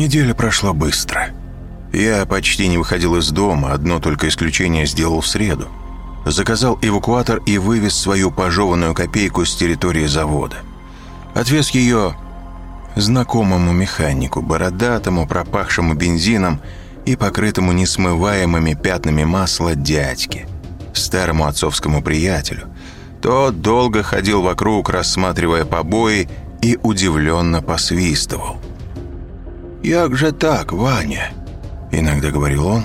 Неделя прошла быстро. Я почти не выходил из дома, одно только исключение сделал в среду. Заказал эвакуатор и вывез свою пожеванную копейку с территории завода. Отвез ее знакомому механику, бородатому, пропахшему бензином и покрытому несмываемыми пятнами масла дядьке, старому отцовскому приятелю. Тот долго ходил вокруг, рассматривая побои и удивленно посвистывал. «Як же так, Ваня?» Иногда говорил он,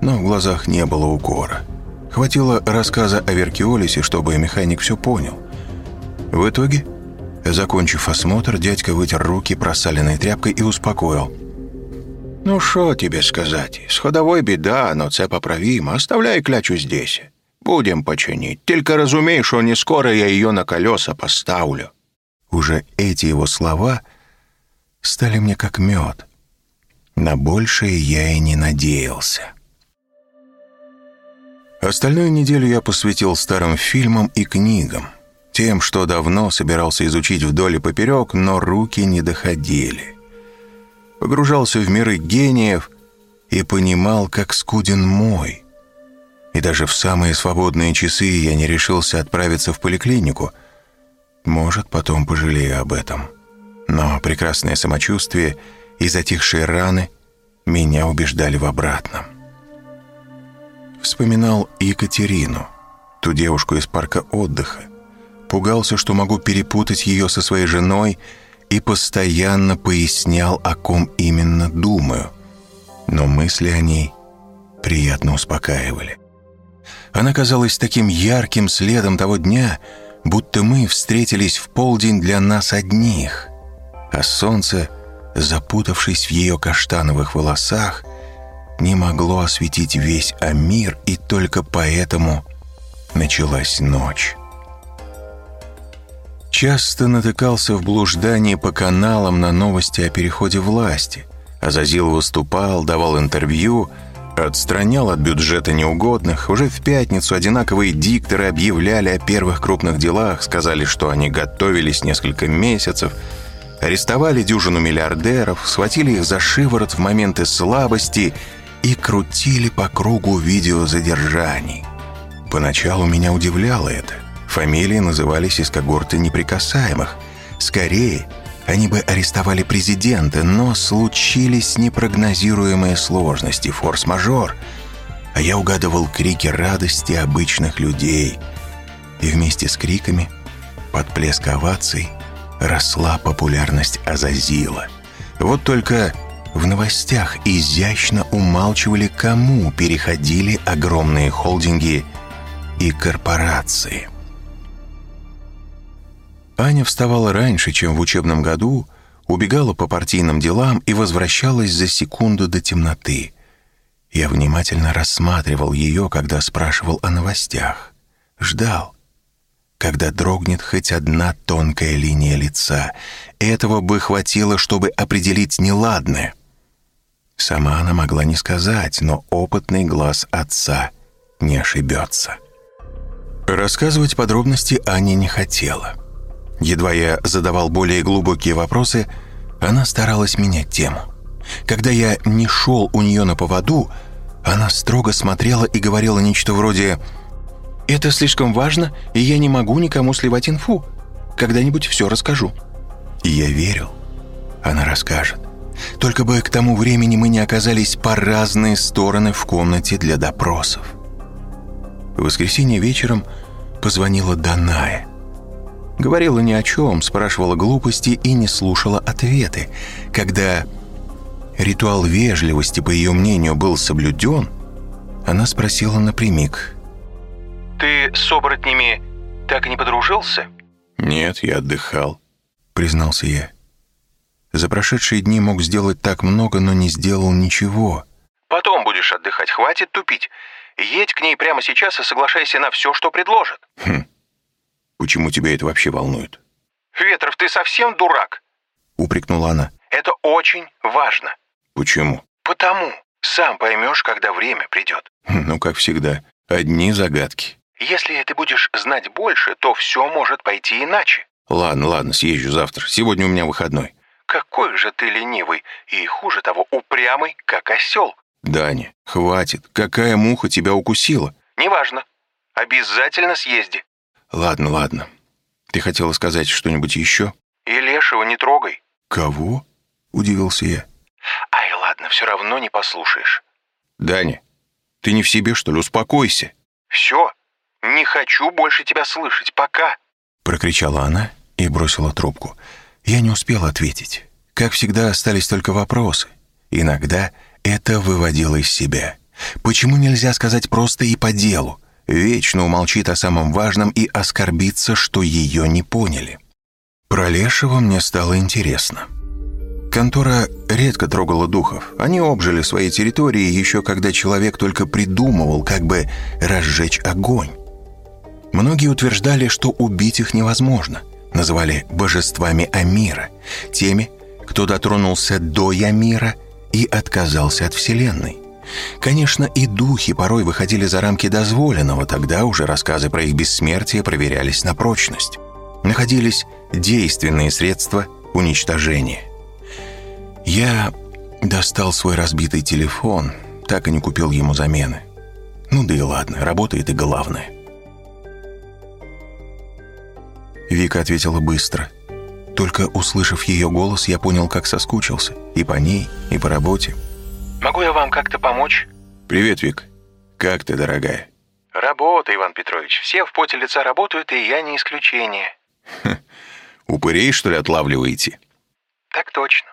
но в глазах не было укора. Хватило рассказа о Веркиолисе, чтобы механик все понял. В итоге, закончив осмотр, дядька вытер руки просаленной тряпкой и успокоил. «Ну що тебе сказать? З ходовой біда, но це поправимо. Оставляй клячу здесь. Будем починить. Только разумей, что не скоро я ее на колеса поставлю». Уже эти его слова стали мне как мед. На большее я и не надеялся. Остальную неделю я посвятил старым фильмам и книгам, тем, что давно собирался изучить вдоль и поперек, но руки не доходили. Погружался в миры гениев и понимал, как скуден мой. И даже в самые свободные часы я не решился отправиться в поликлинику. Может, потом пожалею об этом. Но прекрасное самочувствие и затихшие раны меня убеждали в обратном. Вспоминал Екатерину, ту девушку из парка отдыха. Пугался, что могу перепутать ее со своей женой и постоянно пояснял, о ком именно думаю. Но мысли о ней приятно успокаивали. Она казалась таким ярким следом того дня, будто мы встретились в полдень для нас одних, а солнце, запутавшись в ее каштановых волосах, не могло осветить весь Амир, и только поэтому началась ночь. Часто натыкался в блуждании по каналам на новости о переходе власти. Азазил выступал, давал интервью, отстранял от бюджета неугодных. Уже в пятницу одинаковые дикторы объявляли о первых крупных делах, сказали, что они готовились несколько месяцев – арестовали дюжину миллиардеров, схватили их за шиворот в моменты слабости и крутили по кругу видеозадержаний. Поначалу меня удивляло это. Фамилии назывались из когорты неприкасаемых. Скорее, они бы арестовали президента, но случились непрогнозируемые сложности, форс-мажор. А я угадывал крики радости обычных людей. И вместе с криками, под плеск оваций, росла популярность Азазила. Вот только в новостях изящно умалчивали, кому переходили огромные холдинги и корпорации. Аня вставала раньше, чем в учебном году, убегала по партийным делам и возвращалась за секунду до темноты. Я внимательно рассматривал ее, когда спрашивал о новостях. Ждал, когда дрогнет хоть одна тонкая линия лица. Этого бы хватило, чтобы определить неладное. Сама она могла не сказать, но опытный глаз отца не ошибется. Рассказывать подробности Аня не хотела. Едва я задавал более глубокие вопросы, она старалась менять тему. Когда я не шел у нее на поводу, она строго смотрела и говорила нечто вроде это слишком важно, и я не могу никому сливать инфу. Когда-нибудь все расскажу». И я верил. Она расскажет. Только бы к тому времени мы не оказались по разные стороны в комнате для допросов. В воскресенье вечером позвонила Даная. Говорила ни о чем, спрашивала глупости и не слушала ответы. Когда ритуал вежливости, по ее мнению, был соблюден, она спросила напрямик – ты с оборотнями так и не подружился?» «Нет, я отдыхал», — признался я. За прошедшие дни мог сделать так много, но не сделал ничего. «Потом будешь отдыхать, хватит тупить. Едь к ней прямо сейчас и соглашайся на все, что предложит». «Хм. Почему тебя это вообще волнует?» «Ветров, ты совсем дурак?» — упрекнула она. «Это очень важно». «Почему?» «Потому. Сам поймешь, когда время придет. Ну, как всегда, одни загадки. Если ты будешь знать больше, то все может пойти иначе. Ладно, ладно, съезжу завтра. Сегодня у меня выходной. Какой же ты ленивый и, хуже того, упрямый, как осел. Даня, хватит. Какая муха тебя укусила? Неважно. Обязательно съезди. Ладно, ладно. Ты хотела сказать что-нибудь еще? И Лешего не трогай. Кого? Удивился я. Ай, ладно, все равно не послушаешь. Даня, ты не в себе, что ли? Успокойся. Все, не хочу больше тебя слышать. Пока. Прокричала она и бросила трубку. Я не успел ответить. Как всегда, остались только вопросы. Иногда это выводило из себя. Почему нельзя сказать просто и по делу? Вечно умолчит о самом важном и оскорбится, что ее не поняли. Про Лешего мне стало интересно. Контора редко трогала духов. Они обжили свои территории еще когда человек только придумывал, как бы разжечь огонь. Многие утверждали, что убить их невозможно. Называли божествами Амира, теми, кто дотронулся до Ямира и отказался от Вселенной. Конечно, и духи порой выходили за рамки дозволенного, тогда уже рассказы про их бессмертие проверялись на прочность. Находились действенные средства уничтожения. Я достал свой разбитый телефон, так и не купил ему замены. Ну да и ладно, работает и главное. Вика ответила быстро. Только услышав ее голос, я понял, как соскучился. И по ней, и по работе. Могу я вам как-то помочь? «Привет, Вик. Как ты, дорогая?» Работа, Иван Петрович. Все в поте лица работают, и я не исключение. Упырей, что ли, отлавливаете? Так точно.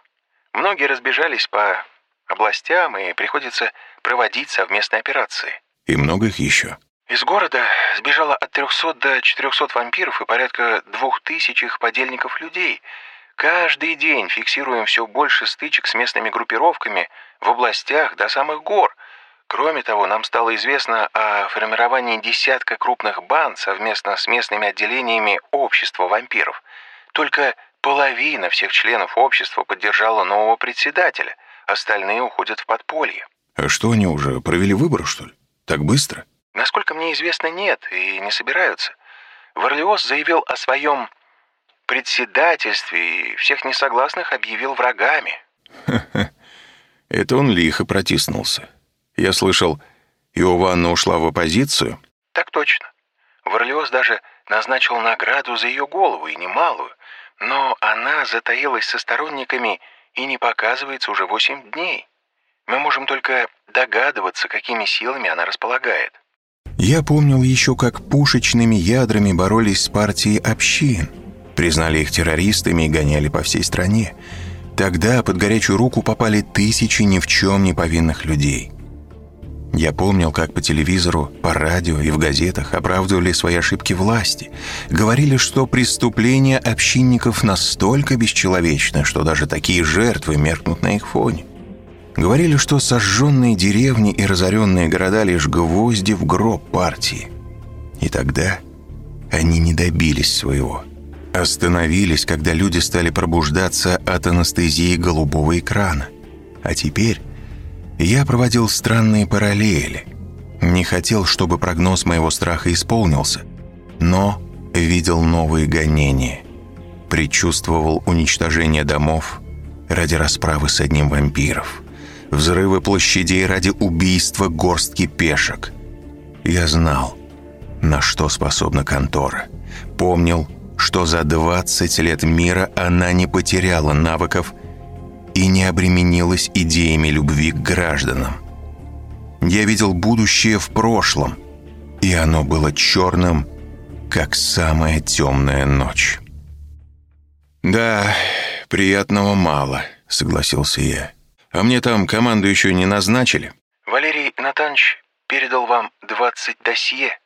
Многие разбежались по областям, и приходится проводить совместные операции. И много их еще? Из города сбежало от 300 до 400 вампиров и порядка 2000 их подельников людей. Каждый день фиксируем все больше стычек с местными группировками в областях до самых гор. Кроме того, нам стало известно о формировании десятка крупных банд совместно с местными отделениями общества вампиров. Только половина всех членов общества поддержала нового председателя, остальные уходят в подполье. А что они уже провели выборы, что ли? Так быстро? Насколько мне известно, нет, и не собираются. Варлиос заявил о своем председательстве и всех несогласных объявил врагами. Это он лихо протиснулся. Я слышал, Иованна ушла в оппозицию. Так точно. Варлиос даже назначил награду за ее голову, и немалую. Но она затаилась со сторонниками и не показывается уже восемь дней. Мы можем только догадываться, какими силами она располагает. Я помнил еще, как пушечными ядрами боролись с партией общин. Признали их террористами и гоняли по всей стране. Тогда под горячую руку попали тысячи ни в чем не повинных людей. Я помнил, как по телевизору, по радио и в газетах оправдывали свои ошибки власти. Говорили, что преступления общинников настолько бесчеловечны, что даже такие жертвы меркнут на их фоне. Говорили, что сожженные деревни и разоренные города лишь гвозди в гроб партии. И тогда они не добились своего. Остановились, когда люди стали пробуждаться от анестезии голубого экрана. А теперь я проводил странные параллели. Не хотел, чтобы прогноз моего страха исполнился, но видел новые гонения. Предчувствовал уничтожение домов ради расправы с одним вампиров взрывы площадей ради убийства горстки пешек. Я знал, на что способна контора. Помнил, что за 20 лет мира она не потеряла навыков и не обременилась идеями любви к гражданам. Я видел будущее в прошлом, и оно было черным, как самая темная ночь. «Да, приятного мало», — согласился я. А мне там команду еще не назначили. Валерий Натанович передал вам 20 досье.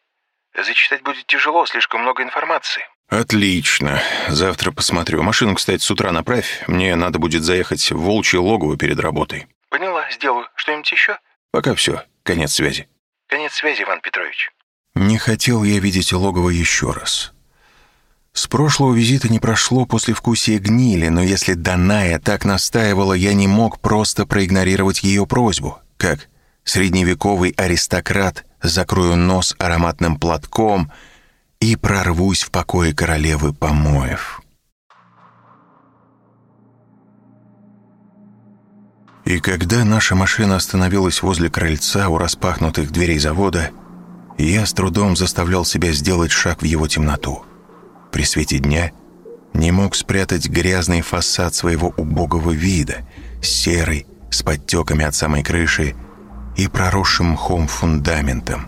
Зачитать будет тяжело, слишком много информации. Отлично. Завтра посмотрю. Машину, кстати, с утра направь. Мне надо будет заехать в волчье логово перед работой. Поняла, сделаю. Что-нибудь еще? Пока все. Конец связи. Конец связи, Иван Петрович. Не хотел я видеть логово еще раз. С прошлого визита не прошло после вкусия гнили, но если Даная так настаивала, я не мог просто проигнорировать ее просьбу. как средневековый аристократ закрою нос ароматным платком и прорвусь в покое королевы помоев. И когда наша машина остановилась возле крыльца у распахнутых дверей завода, я с трудом заставлял себя сделать шаг в его темноту. При свете дня не мог спрятать грязный фасад своего убогого вида, серый, с подтеками от самой крыши и проросшим мхом фундаментом,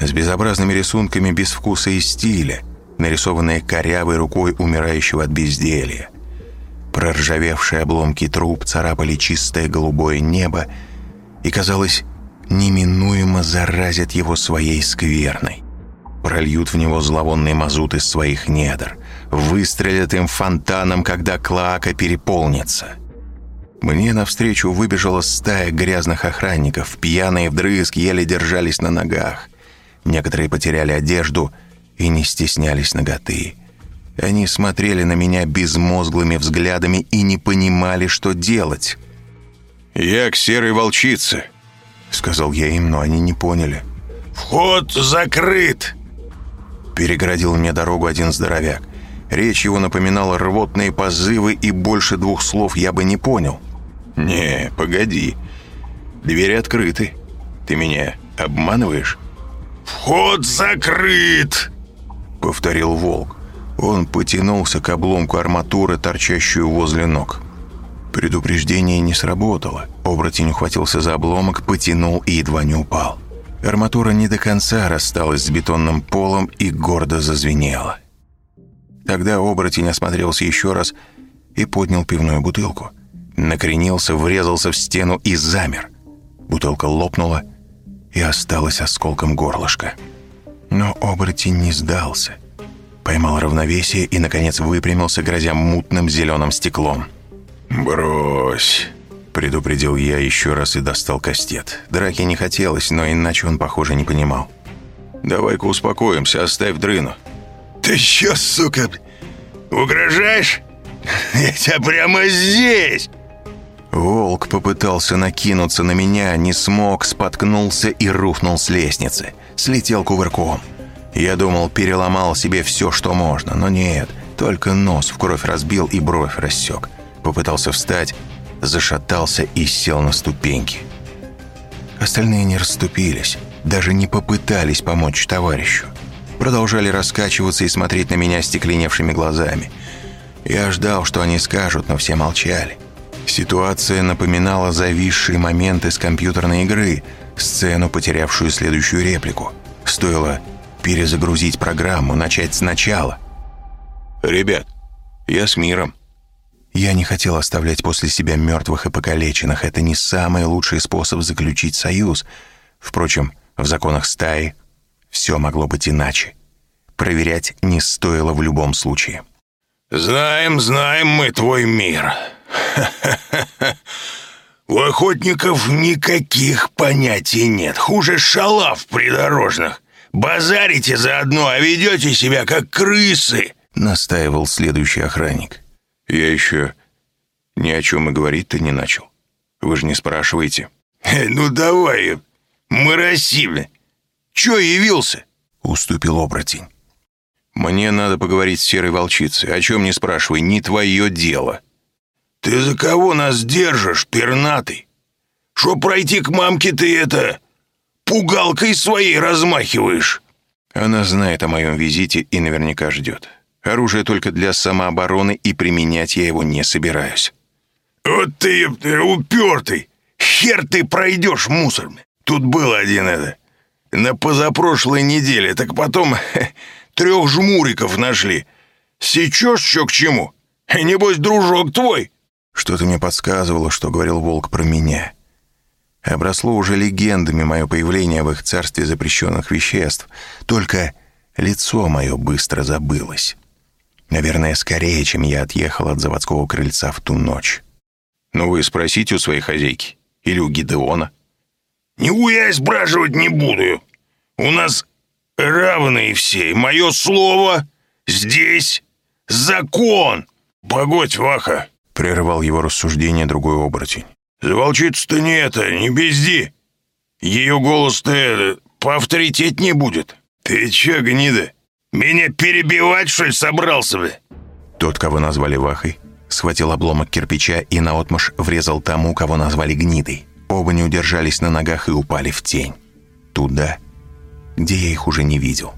с безобразными рисунками без вкуса и стиля, нарисованные корявой рукой умирающего от безделья. Проржавевшие обломки труб царапали чистое голубое небо и, казалось, неминуемо заразят его своей скверной. Прольют в него зловонный мазут из своих недр, выстрелят им фонтаном, когда клака переполнится. Мне навстречу выбежала стая грязных охранников, пьяные вдрызг еле держались на ногах. Некоторые потеряли одежду и не стеснялись ноготы. Они смотрели на меня безмозглыми взглядами и не понимали, что делать. «Я к серой волчице», — сказал я им, но они не поняли. «Вход закрыт!» Перегородил мне дорогу один здоровяк. Речь его напоминала рвотные позывы, и больше двух слов я бы не понял. «Не, погоди. Двери открыты. Ты меня обманываешь?» «Вход закрыт!» — повторил волк. Он потянулся к обломку арматуры, торчащую возле ног. Предупреждение не сработало. Оборотень ухватился за обломок, потянул и едва не упал. Арматура не до конца рассталась с бетонным полом и гордо зазвенела. Тогда оборотень осмотрелся еще раз и поднял пивную бутылку. Накренился, врезался в стену и замер. Бутылка лопнула и осталась осколком горлышка. Но оборотень не сдался поймал равновесие и, наконец, выпрямился, грозя мутным зеленым стеклом. «Брось!» — предупредил я еще раз и достал кастет. Драки не хотелось, но иначе он, похоже, не понимал. «Давай-ка успокоимся, оставь дрыну». «Ты еще, сука, угрожаешь? Я тебя прямо здесь!» Волк попытался накинуться на меня, не смог, споткнулся и рухнул с лестницы. Слетел кувырком. Я думал, переломал себе все, что можно, но нет, только нос в кровь разбил и бровь рассек. Попытался встать, зашатался и сел на ступеньки. Остальные не расступились, даже не попытались помочь товарищу. Продолжали раскачиваться и смотреть на меня стекленевшими глазами. Я ждал, что они скажут, но все молчали. Ситуация напоминала зависший момент из компьютерной игры, сцену, потерявшую следующую реплику. Стоило перезагрузить программу, начать сначала. «Ребят, я с миром». Я не хотел оставлять после себя мертвых и покалеченных. Это не самый лучший способ заключить союз. Впрочем, в законах стаи все могло быть иначе. Проверять не стоило в любом случае. «Знаем, знаем мы твой мир. У охотников никаких понятий нет. Хуже шалав придорожных. Базарите заодно, а ведете себя как крысы!» Настаивал следующий охранник. «Я еще ни о чем и говорить-то не начал. Вы же не спрашиваете». Э, «Ну давай, моросивно. Че явился?» Уступил оборотень. «Мне надо поговорить с серой волчицей. О чем не спрашивай, не твое дело». «Ты за кого нас держишь, пернатый? Что пройти к мамке ты это пугалкой своей размахиваешь?» Она знает о моем визите и наверняка ждет. Оружие только для самообороны, и применять я его не собираюсь. «Вот ты, ты упертый! Хер ты пройдешь мусорный! Тут был один это, на позапрошлой неделе, так потом трех жмуриков нашли. Сечешь что к чему? Небось, дружок твой!» Что-то мне подсказывало, что говорил волк про меня. Обросло уже легендами мое появление в их царстве запрещенных веществ. Только лицо мое быстро забылось. Наверное, скорее, чем я отъехал от заводского крыльца в ту ночь. «Ну вы спросите у своей хозяйки. Или у Гидеона». «Ниху я спрашивать не буду. У нас равные все. И мое слово здесь закон. Погодь, Ваха!» Прервал его рассуждение другой оборотень. За волчицу-то не это, не безди. Ее голос-то повторитет не будет. Ты че, гнида, меня перебивать, что ли, собрался бы?» Тот, кого назвали Вахой, схватил обломок кирпича и наотмашь врезал тому, кого назвали гнидой. Оба не удержались на ногах и упали в тень. Туда, где я их уже не видел.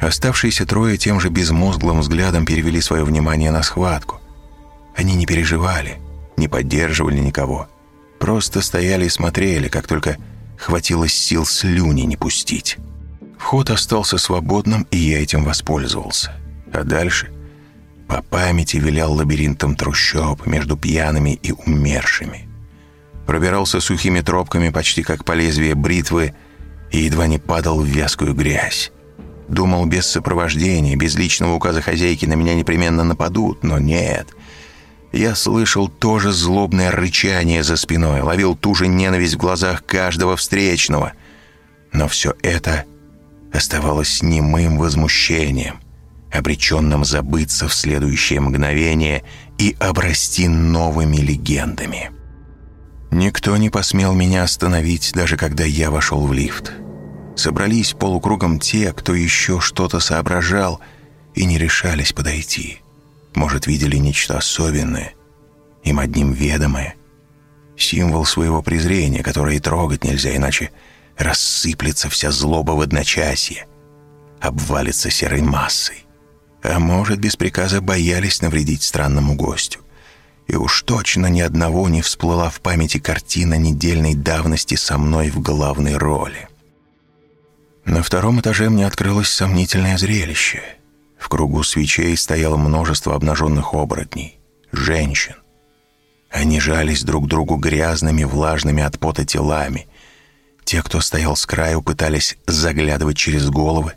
Оставшиеся трое тем же безмозглым взглядом перевели свое внимание на схватку. Они не переживали, не поддерживали никого. Просто стояли и смотрели, как только хватило сил слюни не пустить. Вход остался свободным, и я этим воспользовался. А дальше по памяти вилял лабиринтом трущоб между пьяными и умершими. Пробирался сухими тропками почти как по лезвию бритвы и едва не падал в вязкую грязь. Думал, без сопровождения, без личного указа хозяйки на меня непременно нападут, но нет. Я слышал тоже злобное рычание за спиной, ловил ту же ненависть в глазах каждого встречного. Но все это оставалось немым возмущением обреченным забыться в следующее мгновение и обрасти новыми легендами. Никто не посмел меня остановить, даже когда я вошел в лифт. Собрались полукругом те, кто еще что-то соображал и не решались подойти. Может, видели нечто особенное, им одним ведомое. Символ своего презрения, которое и трогать нельзя, иначе рассыплется вся злоба в одночасье, обвалится серой массой а может, без приказа боялись навредить странному гостю. И уж точно ни одного не всплыла в памяти картина недельной давности со мной в главной роли. На втором этаже мне открылось сомнительное зрелище. В кругу свечей стояло множество обнаженных оборотней, женщин. Они жались друг к другу грязными, влажными от пота телами. Те, кто стоял с краю, пытались заглядывать через головы,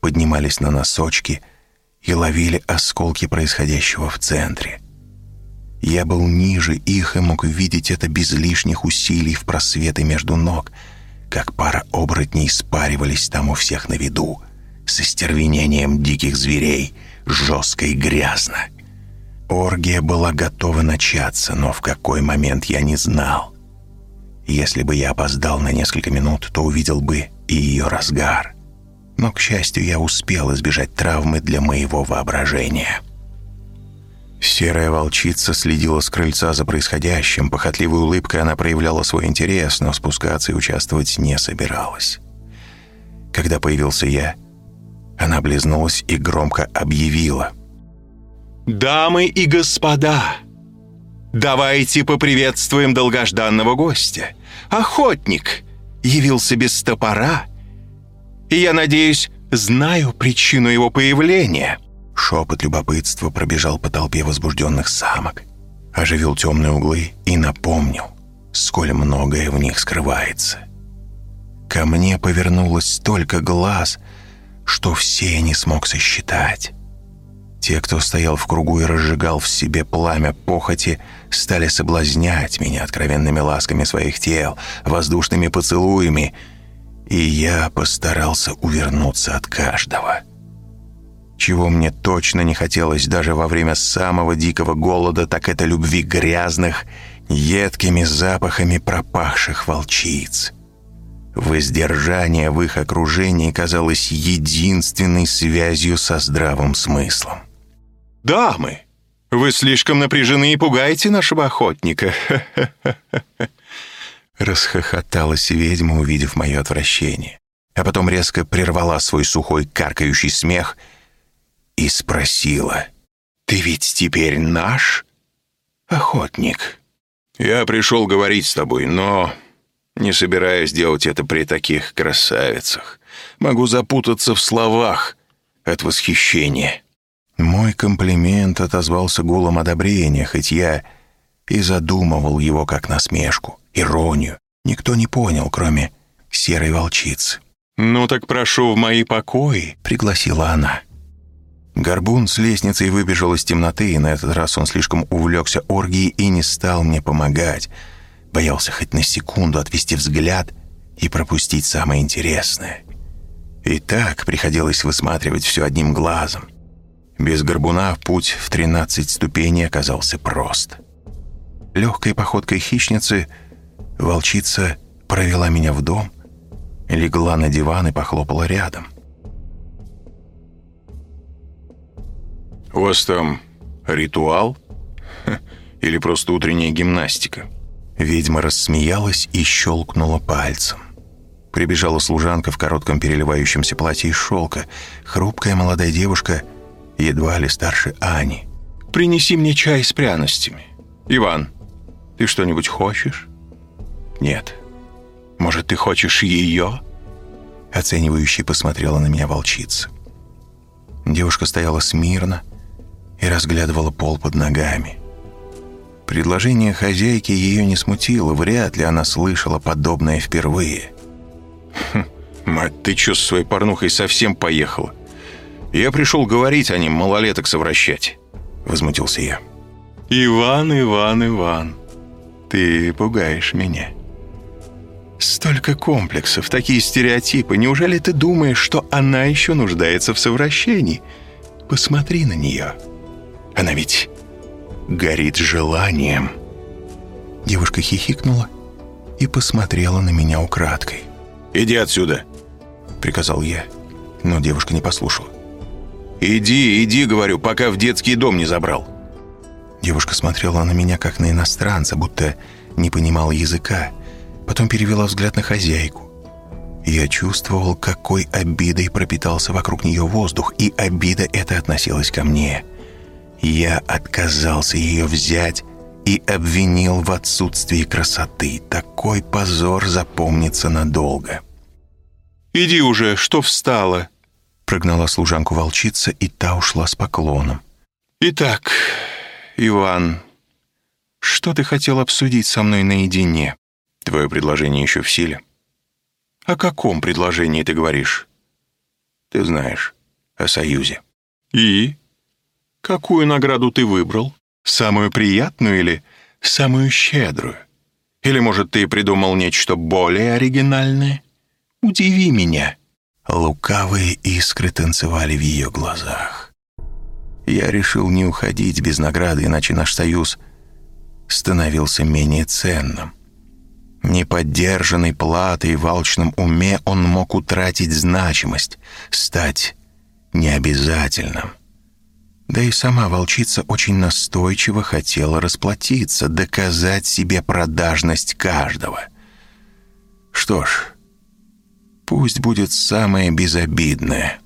поднимались на носочки — и ловили осколки происходящего в центре. Я был ниже их и мог видеть это без лишних усилий в просветы между ног, как пара оборотней спаривались там у всех на виду, с остервенением диких зверей, жестко и грязно. Оргия была готова начаться, но в какой момент я не знал. Если бы я опоздал на несколько минут, то увидел бы и ее разгар но, к счастью, я успел избежать травмы для моего воображения. Серая волчица следила с крыльца за происходящим. Похотливой улыбкой она проявляла свой интерес, но спускаться и участвовать не собиралась. Когда появился я, она облизнулась и громко объявила. «Дамы и господа, давайте поприветствуем долгожданного гостя. Охотник явился без топора и я надеюсь, знаю причину его появления». Шепот любопытства пробежал по толпе возбужденных самок, оживил темные углы и напомнил, сколь многое в них скрывается. Ко мне повернулось столько глаз, что все не смог сосчитать. Те, кто стоял в кругу и разжигал в себе пламя похоти, стали соблазнять меня откровенными ласками своих тел, воздушными поцелуями — и я постарался увернуться от каждого. Чего мне точно не хотелось даже во время самого дикого голода, так это любви грязных, едкими запахами пропахших волчиц. Воздержание в их окружении казалось единственной связью со здравым смыслом. «Дамы, вы слишком напряжены и пугаете нашего охотника. Расхохоталась ведьма, увидев мое отвращение, а потом резко прервала свой сухой каркающий смех и спросила, «Ты ведь теперь наш охотник?» «Я пришел говорить с тобой, но не собираюсь делать это при таких красавицах. Могу запутаться в словах от восхищения». Мой комплимент отозвался гулом одобрения, хоть я и задумывал его как насмешку иронию никто не понял, кроме серой волчицы. «Ну так прошу в мои покои», — пригласила она. Горбун с лестницей выбежал из темноты, и на этот раз он слишком увлекся оргией и не стал мне помогать. Боялся хоть на секунду отвести взгляд и пропустить самое интересное. И так приходилось высматривать все одним глазом. Без горбуна путь в 13 ступеней оказался прост. Легкой походкой хищницы волчица провела меня в дом, легла на диван и похлопала рядом. «У вас там ритуал? Или просто утренняя гимнастика?» Ведьма рассмеялась и щелкнула пальцем. Прибежала служанка в коротком переливающемся платье из шелка, хрупкая молодая девушка, едва ли старше Ани. «Принеси мне чай с пряностями. Иван, ты что-нибудь хочешь?» «Нет. Может, ты хочешь ее?» Оценивающе посмотрела на меня волчица. Девушка стояла смирно и разглядывала пол под ногами. Предложение хозяйки ее не смутило, вряд ли она слышала подобное впервые. Хм, «Мать, ты чё с своей порнухой совсем поехала? Я пришел говорить о ним, малолеток совращать», — возмутился я. «Иван, Иван, Иван, ты пугаешь меня». Столько комплексов, такие стереотипы. Неужели ты думаешь, что она еще нуждается в совращении? Посмотри на нее. Она ведь горит желанием. Девушка хихикнула и посмотрела на меня украдкой. «Иди отсюда!» — приказал я, но девушка не послушала. «Иди, иди, говорю, пока в детский дом не забрал». Девушка смотрела на меня, как на иностранца, будто не понимала языка, потом перевела взгляд на хозяйку. Я чувствовал, какой обидой пропитался вокруг нее воздух, и обида эта относилась ко мне. Я отказался ее взять и обвинил в отсутствии красоты. Такой позор запомнится надолго. «Иди уже, что встала?» Прогнала служанку волчица, и та ушла с поклоном. «Итак, Иван, что ты хотел обсудить со мной наедине?» «Твое предложение еще в силе?» «О каком предложении ты говоришь?» «Ты знаешь, о союзе». «И? Какую награду ты выбрал?» Самую приятную или самую щедрую? Или, может, ты придумал нечто более оригинальное? Удиви меня». Лукавые искры танцевали в ее глазах. Я решил не уходить без награды, иначе наш союз становился менее ценным. Неподдержанной платой в алчном уме он мог утратить значимость, стать необязательным. Да и сама волчица очень настойчиво хотела расплатиться, доказать себе продажность каждого. Что ж, пусть будет самое безобидное.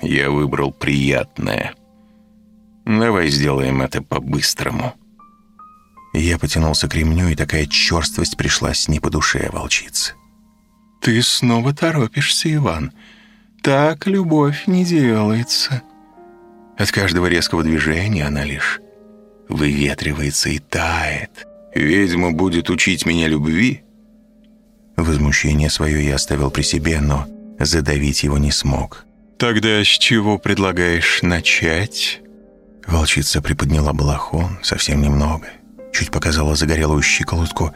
Я выбрал приятное. Давай сделаем это по-быстрому. Я потянулся к ремню, и такая черствость пришлась не по душе волчицы. «Ты снова торопишься, Иван. Так любовь не делается». От каждого резкого движения она лишь выветривается и тает. «Ведьма будет учить меня любви?» Возмущение свое я оставил при себе, но задавить его не смог. «Тогда с чего предлагаешь начать?» Волчица приподняла балахон совсем немного, чуть показала загорелую щиколотку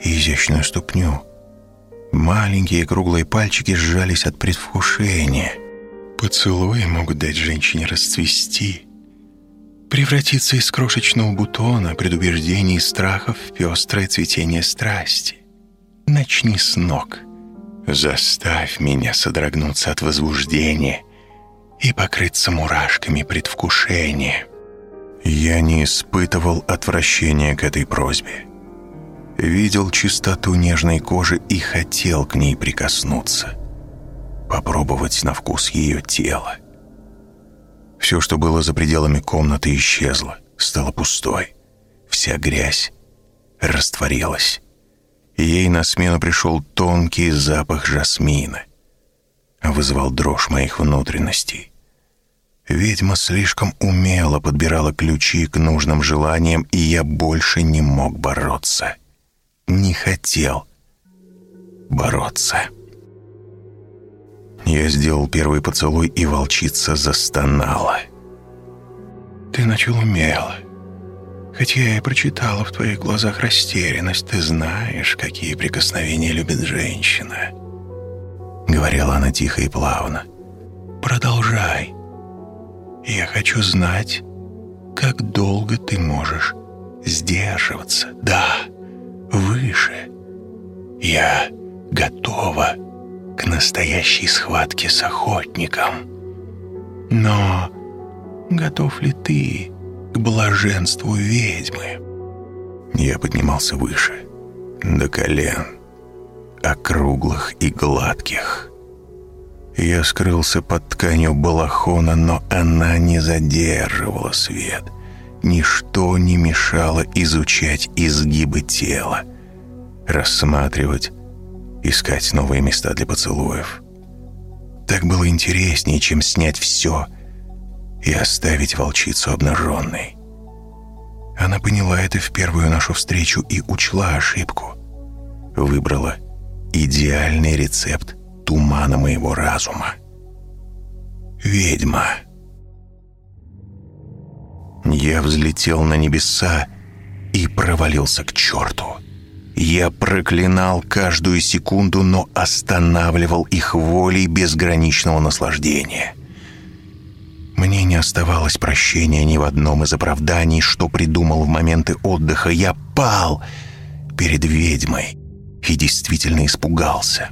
и изящную ступню. Маленькие круглые пальчики сжались от предвкушения — Поцелуи могут дать женщине расцвести, превратиться из крошечного бутона предубеждений и страхов в пестрое цветение страсти. Начни с ног. Заставь меня содрогнуться от возбуждения и покрыться мурашками предвкушения. Я не испытывал отвращения к этой просьбе. Видел чистоту нежной кожи и хотел к ней прикоснуться попробовать на вкус ее тела. Все, что было за пределами комнаты, исчезло, стало пустой. Вся грязь растворилась. Ей на смену пришел тонкий запах жасмина. Вызывал дрожь моих внутренностей. Ведьма слишком умело подбирала ключи к нужным желаниям, и я больше не мог бороться. Не хотел бороться. Я сделал первый поцелуй, и волчица застонала. «Ты начал умело. Хоть я и прочитала в твоих глазах растерянность, ты знаешь, какие прикосновения любит женщина». Говорила она тихо и плавно. «Продолжай. Я хочу знать, как долго ты можешь сдерживаться. Да, выше. Я готова к настоящей схватке с охотником. Но готов ли ты к блаженству ведьмы? Я поднимался выше, до колен, округлых и гладких. Я скрылся под тканью балахона, но она не задерживала свет. Ничто не мешало изучать изгибы тела, рассматривать, искать новые места для поцелуев. Так было интереснее, чем снять все и оставить волчицу обнаженной. Она поняла это в первую нашу встречу и учла ошибку. Выбрала идеальный рецепт тумана моего разума. Ведьма. Я взлетел на небеса и провалился к черту. Я проклинал каждую секунду, но останавливал их волей безграничного наслаждения. Мне не оставалось прощения ни в одном из оправданий, что придумал в моменты отдыха. Я пал перед ведьмой и действительно испугался.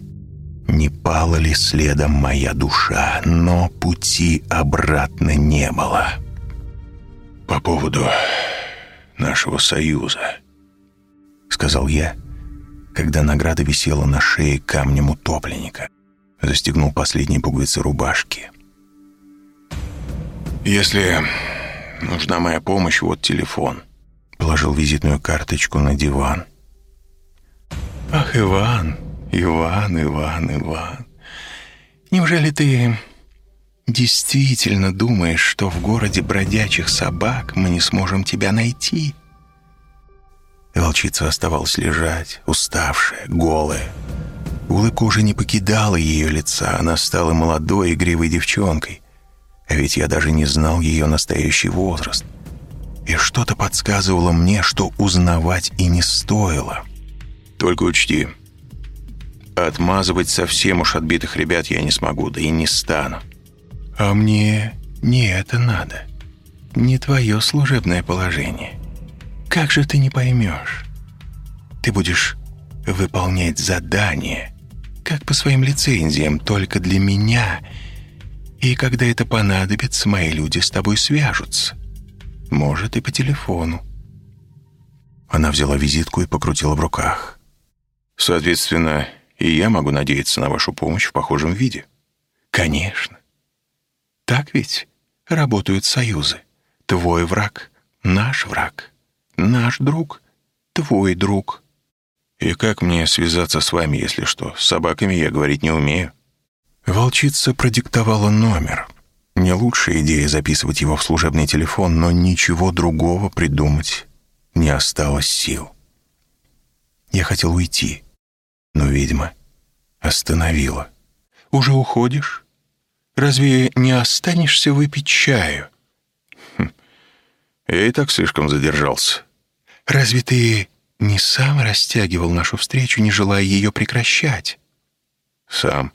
Не пала ли следом моя душа, но пути обратно не было. «По поводу нашего союза», — сказал я, когда награда висела на шее камнем утопленника. Застегнул последние пуговицы рубашки. «Если нужна моя помощь, вот телефон». Положил визитную карточку на диван. «Ах, Иван, Иван, Иван, Иван, неужели ты действительно думаешь, что в городе бродячих собак мы не сможем тебя найти?» Волчица оставалась лежать, уставшая, голая. Улыбка уже не покидала ее лица, она стала молодой, игривой девчонкой. Ведь я даже не знал ее настоящий возраст. И что-то подсказывало мне, что узнавать и не стоило. «Только учти, отмазывать совсем уж отбитых ребят я не смогу, да и не стану». «А мне не это надо. Не твое служебное положение». Как же ты не поймешь? Ты будешь выполнять задание, как по своим лицензиям, только для меня. И когда это понадобится, мои люди с тобой свяжутся. Может, и по телефону. Она взяла визитку и покрутила в руках. Соответственно, и я могу надеяться на вашу помощь в похожем виде. Конечно. Так ведь работают союзы. Твой враг — наш враг. Наш друг, твой друг. И как мне связаться с вами, если что? С собаками я говорить не умею. Волчица продиктовала номер. Не лучшая идея записывать его в служебный телефон, но ничего другого придумать не осталось сил. Я хотел уйти, но ведьма остановила. «Уже уходишь? Разве не останешься выпить чаю?» Я и так слишком задержался. Разве ты не сам растягивал нашу встречу, не желая ее прекращать? Сам.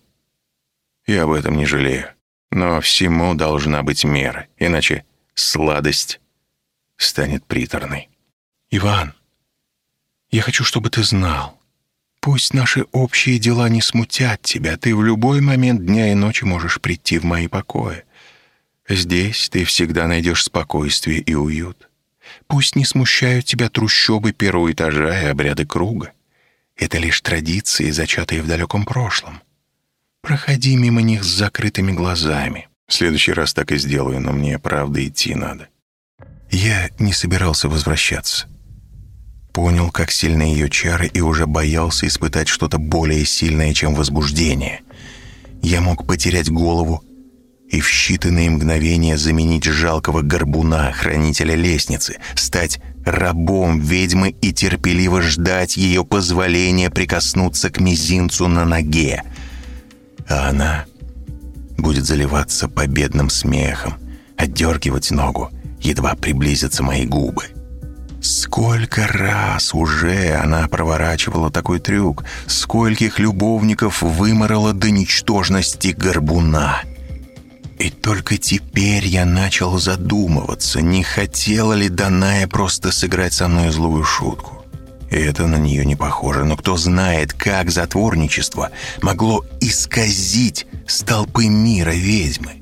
Я об этом не жалею. Но всему должна быть мера, иначе сладость станет приторной. Иван, я хочу, чтобы ты знал. Пусть наши общие дела не смутят тебя, ты в любой момент дня и ночи можешь прийти в мои покои. Здесь ты всегда найдешь спокойствие и уют. Пусть не смущают тебя трущобы первого этажа и обряды круга. Это лишь традиции, зачатые в далеком прошлом. Проходи мимо них с закрытыми глазами. В следующий раз так и сделаю, но мне, правда, идти надо. Я не собирался возвращаться. Понял, как сильны ее чары, и уже боялся испытать что-то более сильное, чем возбуждение. Я мог потерять голову и в считанные мгновения заменить жалкого горбуна, хранителя лестницы, стать рабом ведьмы и терпеливо ждать ее позволения прикоснуться к мизинцу на ноге. А она будет заливаться победным смехом, отдергивать ногу, едва приблизятся мои губы. Сколько раз уже она проворачивала такой трюк, скольких любовников выморала до ничтожности горбуна — И только теперь я начал задумываться, не хотела ли Даная просто сыграть со мной злую шутку. Это на нее не похоже, но кто знает, как затворничество могло исказить столпы мира ведьмы.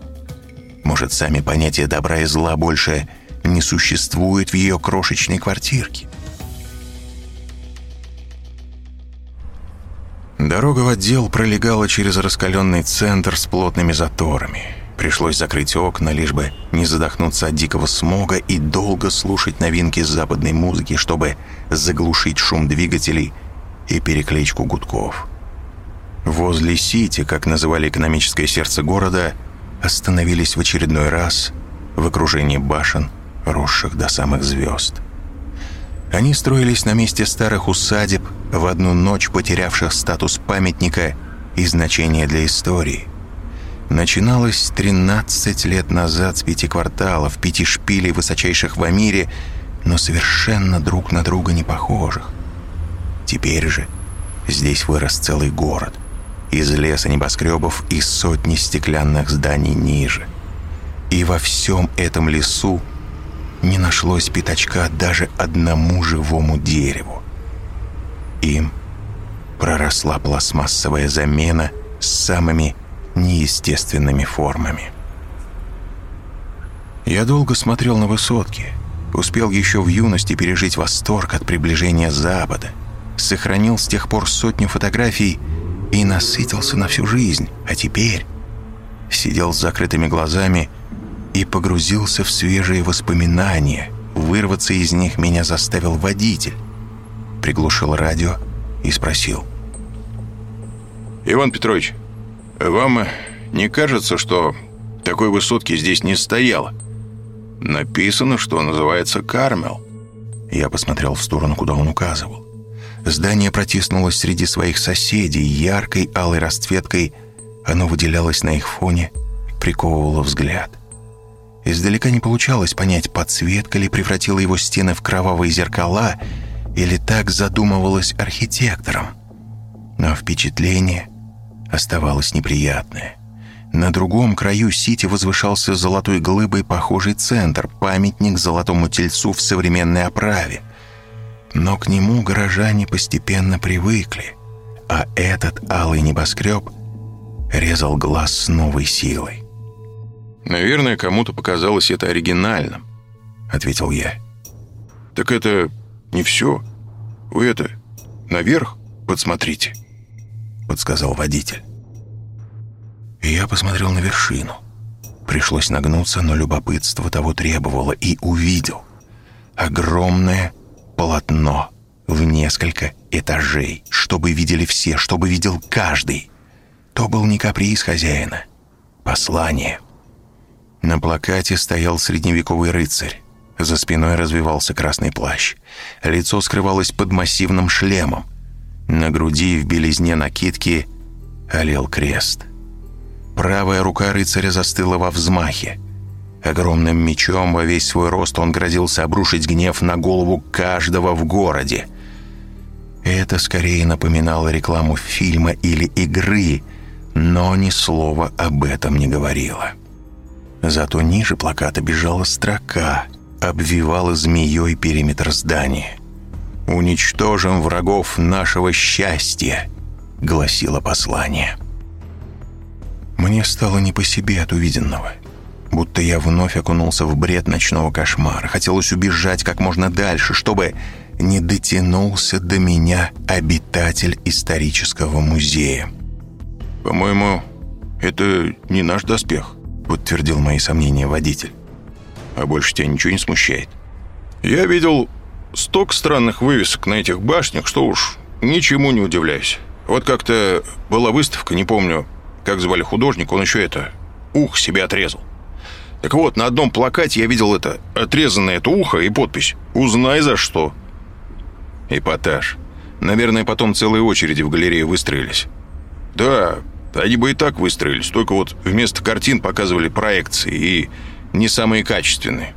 Может, сами понятия добра и зла больше не существуют в ее крошечной квартирке. Дорога в отдел пролегала через раскаленный центр с плотными заторами. Пришлось закрыть окна, лишь бы не задохнуться от дикого смога и долго слушать новинки западной музыки, чтобы заглушить шум двигателей и перекличку гудков. Возле Сити, как называли экономическое сердце города, остановились в очередной раз в окружении башен, росших до самых звезд. Они строились на месте старых усадеб, в одну ночь потерявших статус памятника и значение для истории. Начиналось 13 лет назад с пяти кварталов, пяти шпилей высочайших в Амире, но совершенно друг на друга не похожих. Теперь же здесь вырос целый город. Из леса небоскребов и сотни стеклянных зданий ниже. И во всем этом лесу не нашлось пятачка даже одному живому дереву. Им проросла пластмассовая замена с самыми неестественными формами. Я долго смотрел на высотки, успел еще в юности пережить восторг от приближения Запада, сохранил с тех пор сотню фотографий и насытился на всю жизнь, а теперь сидел с закрытыми глазами и погрузился в свежие воспоминания. Вырваться из них меня заставил водитель. Приглушил радио и спросил. «Иван Петрович, вам не кажется, что такой высотки здесь не стояло? Написано, что называется «Кармел». Я посмотрел в сторону, куда он указывал. Здание протиснулось среди своих соседей, яркой алой расцветкой оно выделялось на их фоне, приковывало взгляд. Издалека не получалось понять, подсветка ли превратила его стены в кровавые зеркала, или так задумывалось архитектором. Но впечатление оставалось неприятное. На другом краю Сити возвышался золотой глыбой похожий центр, памятник золотому тельцу в современной оправе. Но к нему горожане постепенно привыкли, а этот алый небоскреб резал глаз с новой силой. «Наверное, кому-то показалось это оригинальным», — ответил я. «Так это не все. Вы это, наверх подсмотрите», — подсказал водитель. И я посмотрел на вершину. Пришлось нагнуться, но любопытство того требовало, и увидел. Огромное полотно в несколько этажей, чтобы видели все, чтобы видел каждый. То был не каприз хозяина, послание — на плакате стоял средневековый рыцарь. За спиной развивался красный плащ. Лицо скрывалось под массивным шлемом. На груди в белизне накидки олел крест. Правая рука рыцаря застыла во взмахе. Огромным мечом во весь свой рост он грозился обрушить гнев на голову каждого в городе. Это скорее напоминало рекламу фильма или игры, но ни слова об этом не говорило. Зато ниже плаката бежала строка, обвивала змеей периметр здания. «Уничтожим врагов нашего счастья», — гласило послание. Мне стало не по себе от увиденного. Будто я вновь окунулся в бред ночного кошмара. Хотелось убежать как можно дальше, чтобы не дотянулся до меня обитатель исторического музея. «По-моему, это не наш доспех», подтвердил мои сомнения водитель. А больше тебя ничего не смущает? Я видел столько странных вывесок на этих башнях, что уж ничему не удивляюсь. Вот как-то была выставка, не помню, как звали художника, он еще это, ух себе отрезал. Так вот, на одном плакате я видел это, отрезанное это ухо и подпись «Узнай за что». Эпатаж. Наверное, потом целые очереди в галерее выстроились. Да, они бы и так выстроились, только вот вместо картин показывали проекции и не самые качественные.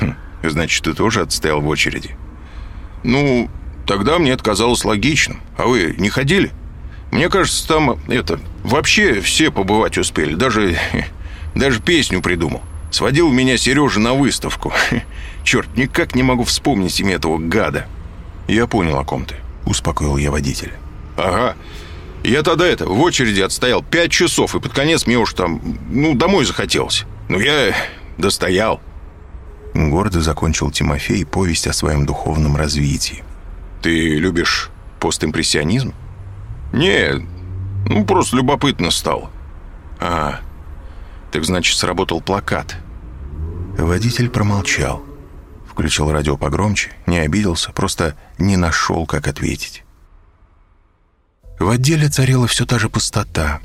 Хм, значит, ты тоже отстоял в очереди. Ну, тогда мне это казалось логичным. А вы не ходили? Мне кажется, там это вообще все побывать успели, даже Даже песню придумал. Сводил меня Сережа на выставку. Черт, никак не могу вспомнить имя этого гада. Я понял, о ком ты. Успокоил я водителя. Ага. Я тогда это, в очереди отстоял пять часов, и под конец мне уж там, ну, домой захотелось. Ну, я достоял. Гордо закончил Тимофей повесть о своем духовном развитии. Ты любишь постимпрессионизм? Не, ну, просто любопытно стало. А, так значит, сработал плакат. Водитель промолчал. Включил радио погромче, не обиделся, просто не нашел, как ответить. В отделе царила все та же пустота.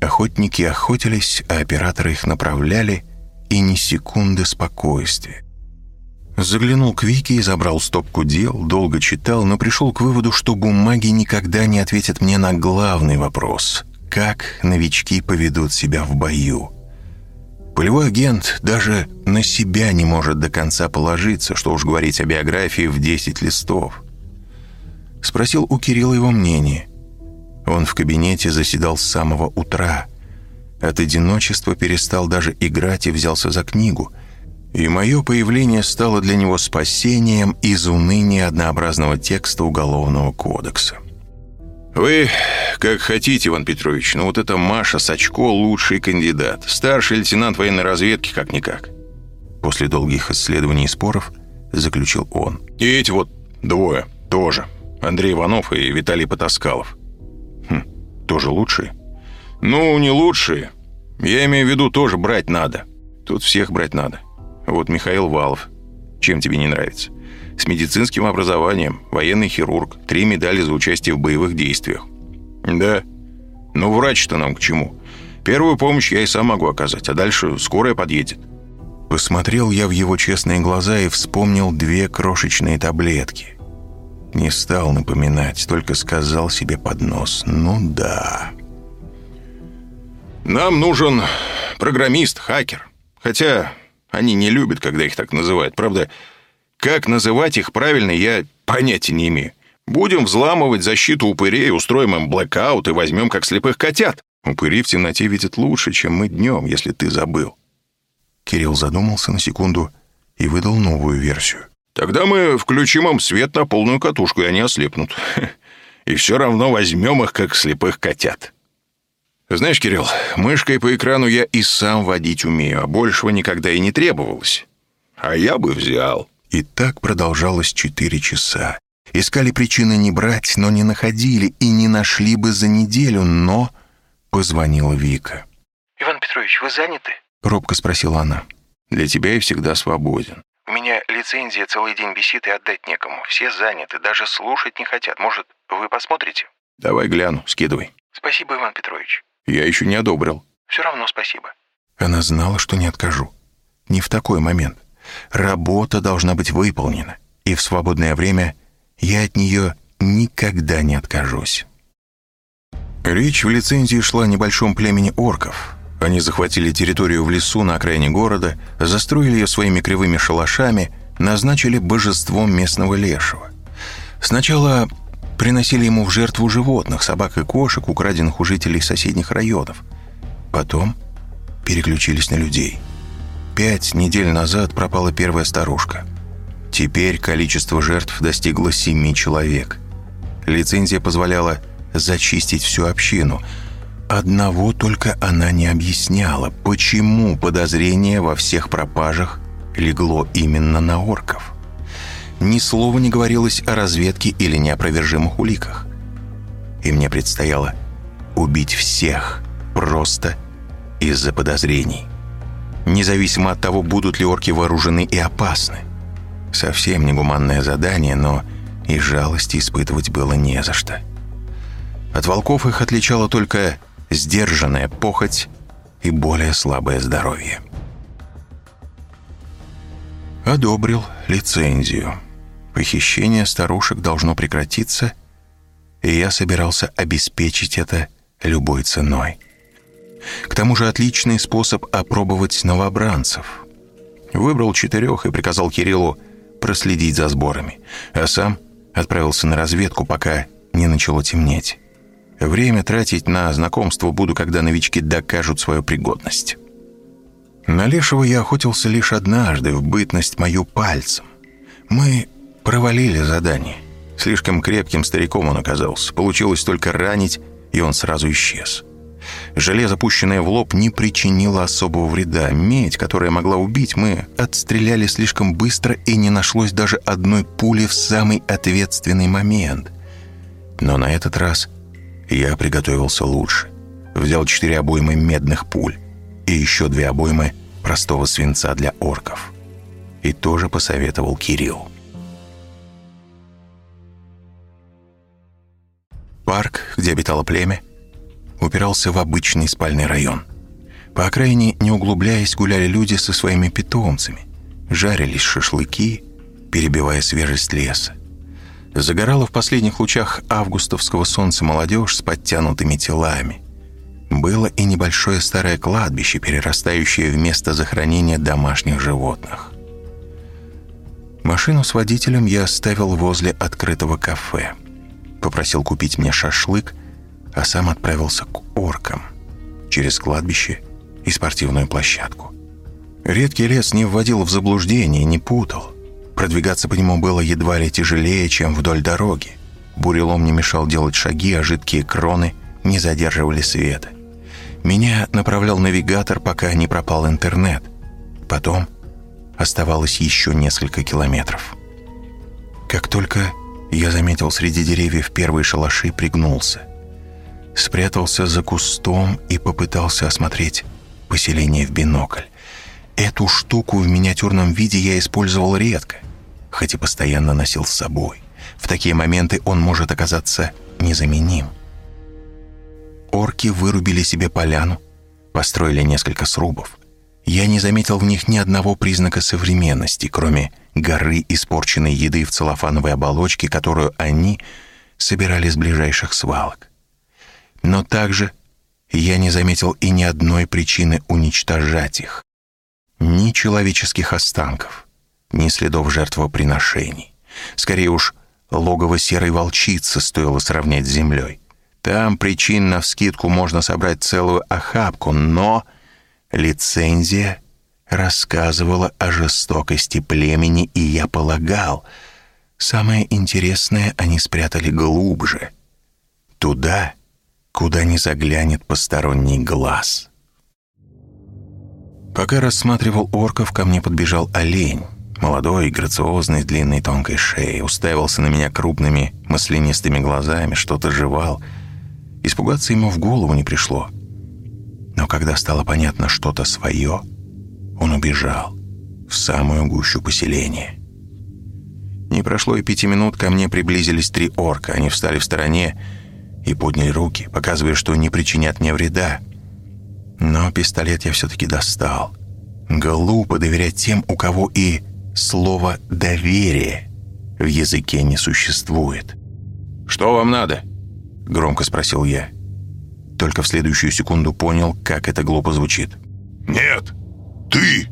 Охотники охотились, а операторы их направляли, и ни секунды спокойствия. Заглянул к Вике и забрал стопку дел, долго читал, но пришел к выводу, что бумаги никогда не ответят мне на главный вопрос — как новички поведут себя в бою. Полевой агент даже на себя не может до конца положиться, что уж говорить о биографии в 10 листов. Спросил у Кирилла его мнение. Он в кабинете заседал с самого утра. От одиночества перестал даже играть и взялся за книгу. И мое появление стало для него спасением из уныния однообразного текста Уголовного кодекса. «Вы как хотите, Иван Петрович, но вот эта Маша Сачко лучший кандидат. Старший лейтенант военной разведки как-никак». После долгих исследований и споров заключил он. «И эти вот двое тоже. Андрей Иванов и Виталий Потаскалов. Хм, тоже лучшие?» «Ну, не лучшие. Я имею в виду, тоже брать надо. Тут всех брать надо. Вот Михаил Валов. Чем тебе не нравится?» с медицинским образованием, военный хирург, три медали за участие в боевых действиях. Да. Ну, врач-то нам к чему? Первую помощь я и сам могу оказать, а дальше скорая подъедет. Посмотрел я в его честные глаза и вспомнил две крошечные таблетки. Не стал напоминать, только сказал себе под нос «ну да». «Нам нужен программист, хакер. Хотя они не любят, когда их так называют. Правда, как называть их правильно, я понятия не имею. Будем взламывать защиту упырей, устроим им блэкаут и возьмем как слепых котят. Упыри в темноте видят лучше, чем мы днем, если ты забыл». Кирилл задумался на секунду и выдал новую версию. «Тогда мы включим им свет на полную катушку, и они ослепнут. И все равно возьмем их, как слепых котят». «Знаешь, Кирилл, мышкой по экрану я и сам водить умею, а большего никогда и не требовалось. А я бы взял». И так продолжалось четыре часа. Искали причины не брать, но не находили, и не нашли бы за неделю, но... Позвонила Вика. «Иван Петрович, вы заняты?» Робко спросила она. «Для тебя я всегда свободен». «У меня лицензия целый день висит и отдать некому. Все заняты, даже слушать не хотят. Может, вы посмотрите?» «Давай гляну, скидывай». «Спасибо, Иван Петрович». «Я еще не одобрил». «Все равно спасибо». Она знала, что не откажу. Не в такой момент. Работа должна быть выполнена, и в свободное время я от нее никогда не откажусь. Речь в лицензии шла о небольшом племени орков. Они захватили территорию в лесу на окраине города, застроили ее своими кривыми шалашами, назначили божеством местного лешего. Сначала приносили ему в жертву животных, собак и кошек, украденных у жителей соседних районов. Потом переключились на людей – Пять недель назад пропала первая старушка. Теперь количество жертв достигло семи человек. Лицензия позволяла зачистить всю общину. Одного только она не объясняла, почему подозрение во всех пропажах легло именно на орков. Ни слова не говорилось о разведке или неопровержимых уликах. И мне предстояло убить всех просто из-за подозрений независимо от того, будут ли орки вооружены и опасны. Совсем негуманное задание, но и жалости испытывать было не за что. От волков их отличала только сдержанная похоть и более слабое здоровье. Одобрил лицензию. Похищение старушек должно прекратиться, и я собирался обеспечить это любой ценой. К тому же отличный способ опробовать новобранцев. Выбрал четырех и приказал Кириллу проследить за сборами, а сам отправился на разведку, пока не начало темнеть. Время тратить на знакомство буду, когда новички докажут свою пригодность. На лешего я охотился лишь однажды, в бытность мою пальцем. Мы провалили задание. Слишком крепким стариком он оказался. Получилось только ранить, и он сразу исчез. Железо, пущенное в лоб, не причинило особого вреда. Медь, которая могла убить, мы отстреляли слишком быстро, и не нашлось даже одной пули в самый ответственный момент. Но на этот раз я приготовился лучше. Взял четыре обоймы медных пуль и еще две обоймы простого свинца для орков. И тоже посоветовал Кирилл. Парк, где обитало племя, упирался в обычный спальный район. По окраине, не углубляясь, гуляли люди со своими питомцами. Жарились шашлыки, перебивая свежесть леса. Загорала в последних лучах августовского солнца молодежь с подтянутыми телами. Было и небольшое старое кладбище, перерастающее в место захоронения домашних животных. Машину с водителем я оставил возле открытого кафе. Попросил купить мне шашлык а сам отправился к оркам через кладбище и спортивную площадку. Редкий лес не вводил в заблуждение, не путал. Продвигаться по нему было едва ли тяжелее, чем вдоль дороги. Бурелом не мешал делать шаги, а жидкие кроны не задерживали света. Меня направлял навигатор, пока не пропал интернет. Потом оставалось еще несколько километров. Как только я заметил среди деревьев первые шалаши, пригнулся спрятался за кустом и попытался осмотреть поселение в бинокль. Эту штуку в миниатюрном виде я использовал редко, хоть и постоянно носил с собой. В такие моменты он может оказаться незаменим. Орки вырубили себе поляну, построили несколько срубов. Я не заметил в них ни одного признака современности, кроме горы испорченной еды в целлофановой оболочке, которую они собирали с ближайших свалок. Но также я не заметил и ни одной причины уничтожать их. Ни человеческих останков, ни следов жертвоприношений. Скорее уж, логово серой волчицы стоило сравнять с землей. Там причин на вскидку можно собрать целую охапку, но лицензия рассказывала о жестокости племени, и я полагал, самое интересное они спрятали глубже. Туда, куда не заглянет посторонний глаз. Пока рассматривал орков, ко мне подбежал олень. Молодой, грациозный, с длинной тонкой шеей, уставился на меня крупными маслянистыми глазами, что-то жевал. Испугаться ему в голову не пришло. Но когда стало понятно что-то свое, он убежал в самую гущу поселения. Не прошло и пяти минут, ко мне приблизились три орка. Они встали в стороне, и подняли руки, показывая, что не причинят мне вреда. Но пистолет я все-таки достал. Глупо доверять тем, у кого и слово «доверие» в языке не существует. «Что вам надо?» — громко спросил я. Только в следующую секунду понял, как это глупо звучит. «Нет, ты!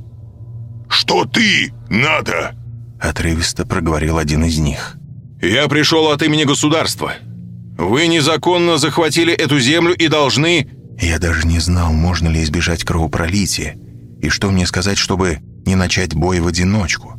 Что ты надо?» Отрывисто проговорил один из них. «Я пришел от имени государства. Вы незаконно захватили эту землю и должны...» Я даже не знал, можно ли избежать кровопролития, и что мне сказать, чтобы не начать бой в одиночку.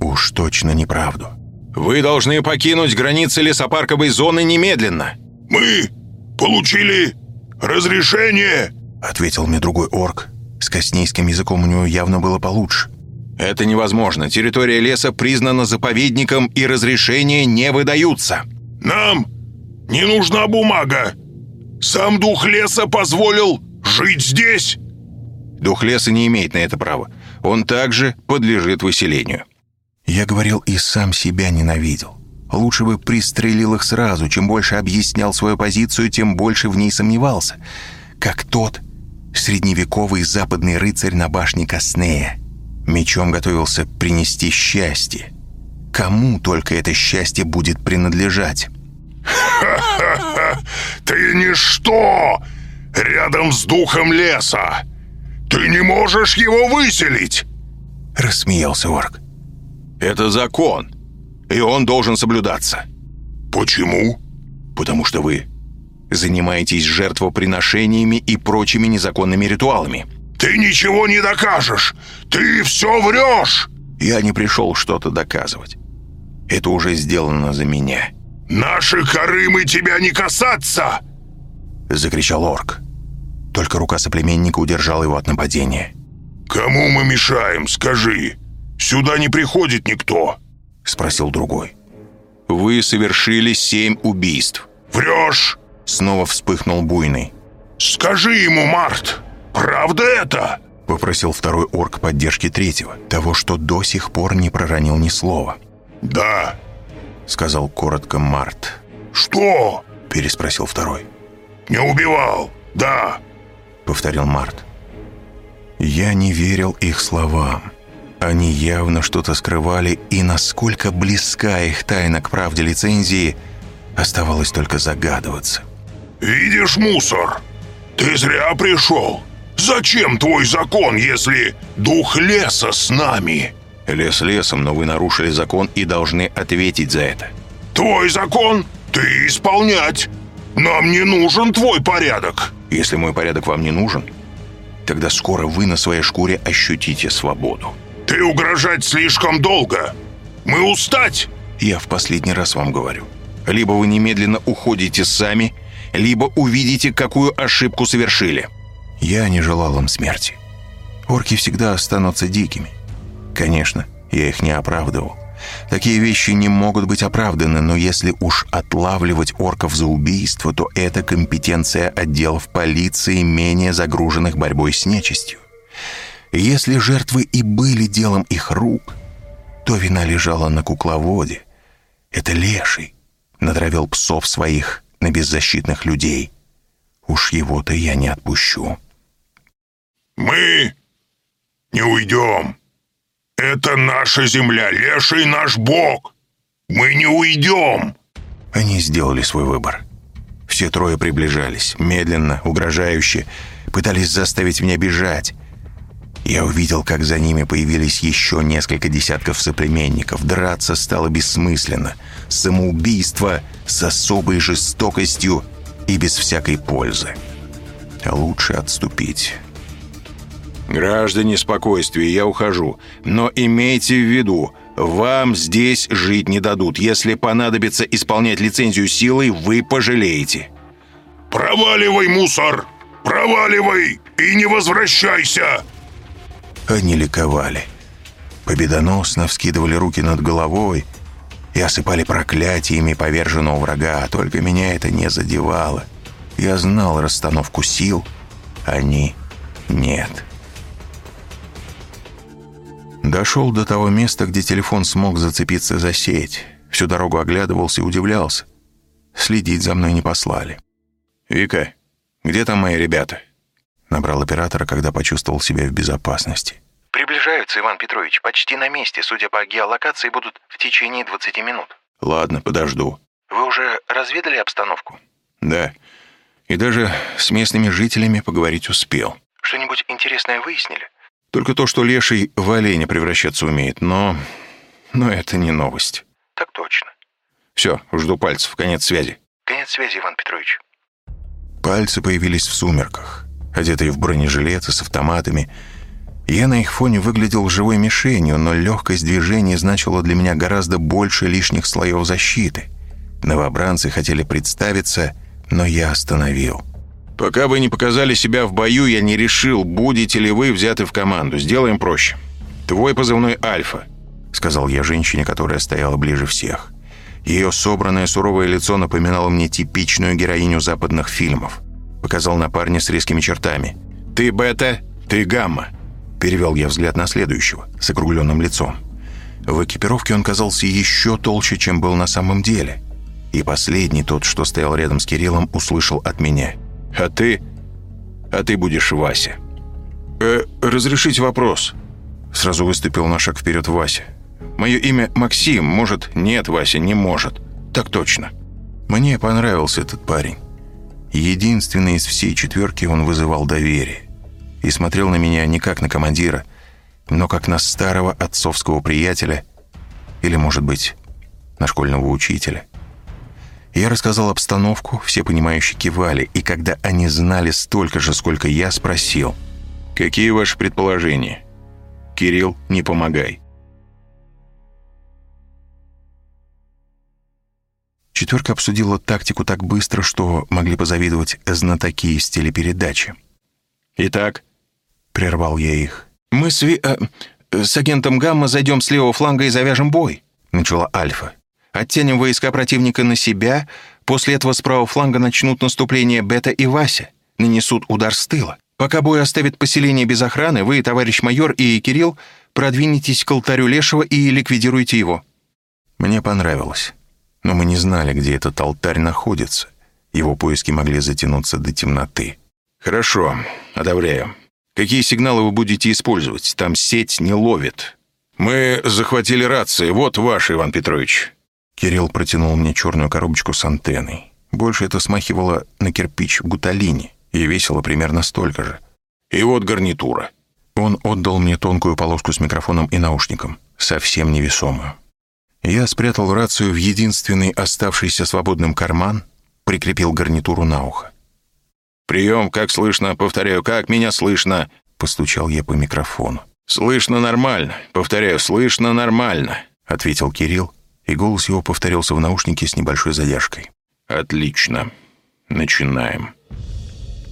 Уж точно неправду. «Вы должны покинуть границы лесопарковой зоны немедленно!» «Мы получили разрешение!» Ответил мне другой орк. С коснейским языком у него явно было получше. «Это невозможно. Территория леса признана заповедником, и разрешения не выдаются!» «Нам не нужна бумага. Сам дух леса позволил жить здесь. Дух леса не имеет на это права. Он также подлежит выселению. Я говорил и сам себя ненавидел. Лучше бы пристрелил их сразу. Чем больше объяснял свою позицию, тем больше в ней сомневался. Как тот средневековый западный рыцарь на башне Коснея. Мечом готовился принести счастье. Кому только это счастье будет принадлежать? «Ха-ха-ха! Ты ничто! Рядом с духом леса! Ты не можешь его выселить!» Рассмеялся орк. «Это закон, и он должен соблюдаться». «Почему?» «Потому что вы занимаетесь жертвоприношениями и прочими незаконными ритуалами». Ты ничего не докажешь! Ты все врешь!» Я не пришел что-то доказывать. Это уже сделано за меня. «Наши коры тебя не касаться!» Закричал орк. Только рука соплеменника удержала его от нападения. «Кому мы мешаем, скажи? Сюда не приходит никто!» Спросил другой. «Вы совершили семь убийств». «Врешь!» Снова вспыхнул буйный. «Скажи ему, Март, правда это?» Попросил второй орк поддержки третьего, того, что до сих пор не проронил ни слова. «Да», — сказал коротко Март. «Что?» — переспросил второй. «Не убивал, да», — повторил Март. Я не верил их словам. Они явно что-то скрывали, и насколько близка их тайна к правде лицензии, оставалось только загадываться. «Видишь мусор? Ты зря пришел. Зачем твой закон, если дух леса с нами?» «Лес лесом, но вы нарушили закон и должны ответить за это». «Твой закон? Ты исполнять. Нам не нужен твой порядок». «Если мой порядок вам не нужен, тогда скоро вы на своей шкуре ощутите свободу». «Ты угрожать слишком долго. Мы устать!» «Я в последний раз вам говорю. Либо вы немедленно уходите сами, либо увидите, какую ошибку совершили». Я не желал им смерти. Орки всегда останутся дикими. Конечно, я их не оправдывал. Такие вещи не могут быть оправданы, но если уж отлавливать орков за убийство, то это компетенция отделов полиции, менее загруженных борьбой с нечистью. Если жертвы и были делом их рук, то вина лежала на кукловоде. Это леший натравил псов своих на беззащитных людей. Уж его-то я не отпущу. «Мы не уйдем. Это наша земля, леший наш бог. Мы не уйдем!» Они сделали свой выбор. Все трое приближались, медленно, угрожающе, пытались заставить меня бежать. Я увидел, как за ними появились еще несколько десятков соплеменников. Драться стало бессмысленно. Самоубийство с особой жестокостью и без всякой пользы. А лучше отступить. «Граждане, спокойствие, я ухожу. Но имейте в виду, вам здесь жить не дадут. Если понадобится исполнять лицензию силой, вы пожалеете». «Проваливай, мусор! Проваливай и не возвращайся!» Они ликовали. Победоносно вскидывали руки над головой и осыпали проклятиями поверженного врага, а только меня это не задевало. Я знал расстановку сил, они нет. Дошел до того места, где телефон смог зацепиться за сеть. Всю дорогу оглядывался и удивлялся. Следить за мной не послали. «Вика, где там мои ребята?» Набрал оператора, когда почувствовал себя в безопасности. «Приближаются, Иван Петрович. Почти на месте. Судя по геолокации, будут в течение 20 минут». «Ладно, подожду». «Вы уже разведали обстановку?» «Да. И даже с местными жителями поговорить успел». «Что-нибудь интересное выяснили?» «Только то, что леший в оленя превращаться умеет, но... но это не новость». «Так точно». «Все, жду пальцев. Конец связи». «Конец связи, Иван Петрович». Пальцы появились в сумерках одетые в бронежилеты с автоматами. Я на их фоне выглядел живой мишенью, но легкость движения значила для меня гораздо больше лишних слоев защиты. Новобранцы хотели представиться, но я остановил. «Пока вы не показали себя в бою, я не решил, будете ли вы взяты в команду. Сделаем проще. Твой позывной «Альфа», — сказал я женщине, которая стояла ближе всех. Ее собранное суровое лицо напоминало мне типичную героиню западных фильмов. Показал на парня с резкими чертами. «Ты бета, ты гамма». Перевел я взгляд на следующего, с округленным лицом. В экипировке он казался еще толще, чем был на самом деле. И последний, тот, что стоял рядом с Кириллом, услышал от меня. «А ты? А ты будешь Вася». «Э, разрешить вопрос?» Сразу выступил на шаг вперед Вася. «Мое имя Максим. Может, нет, Вася, не может. Так точно». Мне понравился этот парень. Единственный из всей четверки он вызывал доверие. И смотрел на меня не как на командира, но как на старого отцовского приятеля или, может быть, на школьного учителя. Я рассказал обстановку, все понимающие кивали, и когда они знали столько же, сколько я, спросил, Какие ваши предположения? Кирилл, не помогай. Четверка обсудила тактику так быстро, что могли позавидовать знатоки из телепередачи. Итак, Прервал я их. «Мы с, Ви... э, с агентом Гамма зайдем с левого фланга и завяжем бой», — начала Альфа. «Оттянем войска противника на себя, после этого с правого фланга начнут наступление Бета и Вася, нанесут удар с тыла. Пока бой оставит поселение без охраны, вы, товарищ майор и Кирилл, продвинетесь к алтарю Лешего и ликвидируйте его». Мне понравилось. Но мы не знали, где этот алтарь находится. Его поиски могли затянуться до темноты. хорошо, одобряю. Какие сигналы вы будете использовать? Там сеть не ловит. Мы захватили рации. Вот ваш, Иван Петрович. Кирилл протянул мне черную коробочку с антенной. Больше это смахивало на кирпич в гуталине и весило примерно столько же. И вот гарнитура. Он отдал мне тонкую полоску с микрофоном и наушником, совсем невесомую. Я спрятал рацию в единственный оставшийся свободным карман, прикрепил гарнитуру на ухо. «Прием, как слышно? Повторяю, как меня слышно?» Постучал я по микрофону. «Слышно нормально. Повторяю, слышно нормально», — ответил Кирилл, и голос его повторился в наушнике с небольшой задержкой. «Отлично. Начинаем».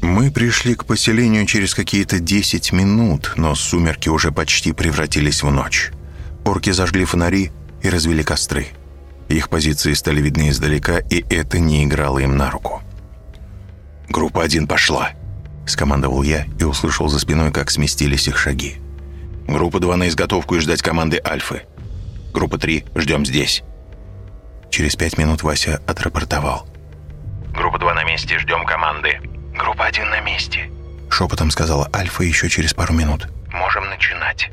Мы пришли к поселению через какие-то десять минут, но сумерки уже почти превратились в ночь. Орки зажгли фонари и развели костры. Их позиции стали видны издалека, и это не играло им на руку. «Группа один пошла», — скомандовал я и услышал за спиной, как сместились их шаги. «Группа 2 на изготовку и ждать команды Альфы. Группа 3 ждем здесь». Через пять минут Вася отрапортовал. «Группа 2 на месте, ждем команды. Группа 1 на месте. Шепотом сказала Альфа еще через пару минут. Можем начинать».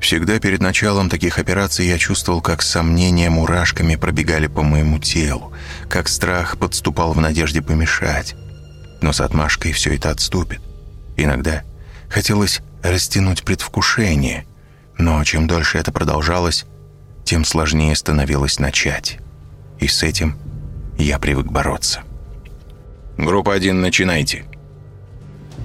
Всегда перед началом таких операций я чувствовал, как сомнения мурашками пробегали по моему телу, как страх подступал в надежде помешать но с отмашкой все это отступит. Иногда хотелось растянуть предвкушение, но чем дольше это продолжалось, тем сложнее становилось начать. И с этим я привык бороться. «Группа 1, начинайте!»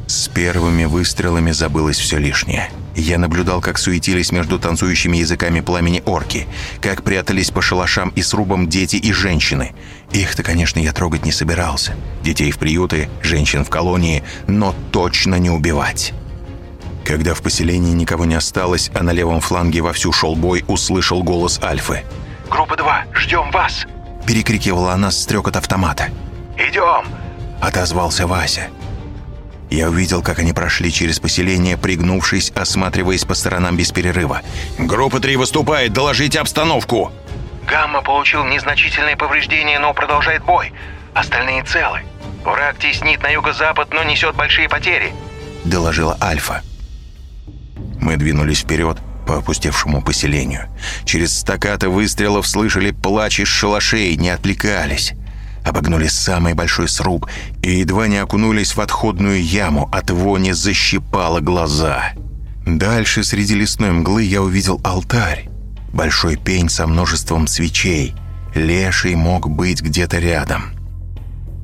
С первыми выстрелами забылось все лишнее. Я наблюдал, как суетились между танцующими языками пламени орки, как прятались по шалашам и срубам дети и женщины. Их-то, конечно, я трогать не собирался. Детей в приюты, женщин в колонии, но точно не убивать. Когда в поселении никого не осталось, а на левом фланге вовсю шел бой, услышал голос Альфы. «Группа 2, ждем вас!» Перекрикивала она стрек от автомата. «Идем!» Отозвался Вася. Я увидел, как они прошли через поселение, пригнувшись, осматриваясь по сторонам без перерыва. «Группа 3 выступает! Доложите обстановку!» «Гамма получил незначительные повреждения, но продолжает бой. Остальные целы. Враг теснит на юго-запад, но несет большие потери», — доложила Альфа. Мы двинулись вперед по опустевшему поселению. Через стакаты выстрелов слышали плач из шалашей, не отвлекались обогнули самый большой сруб и едва не окунулись в отходную яму, от вони защипало глаза. Дальше среди лесной мглы я увидел алтарь. Большой пень со множеством свечей. Леший мог быть где-то рядом.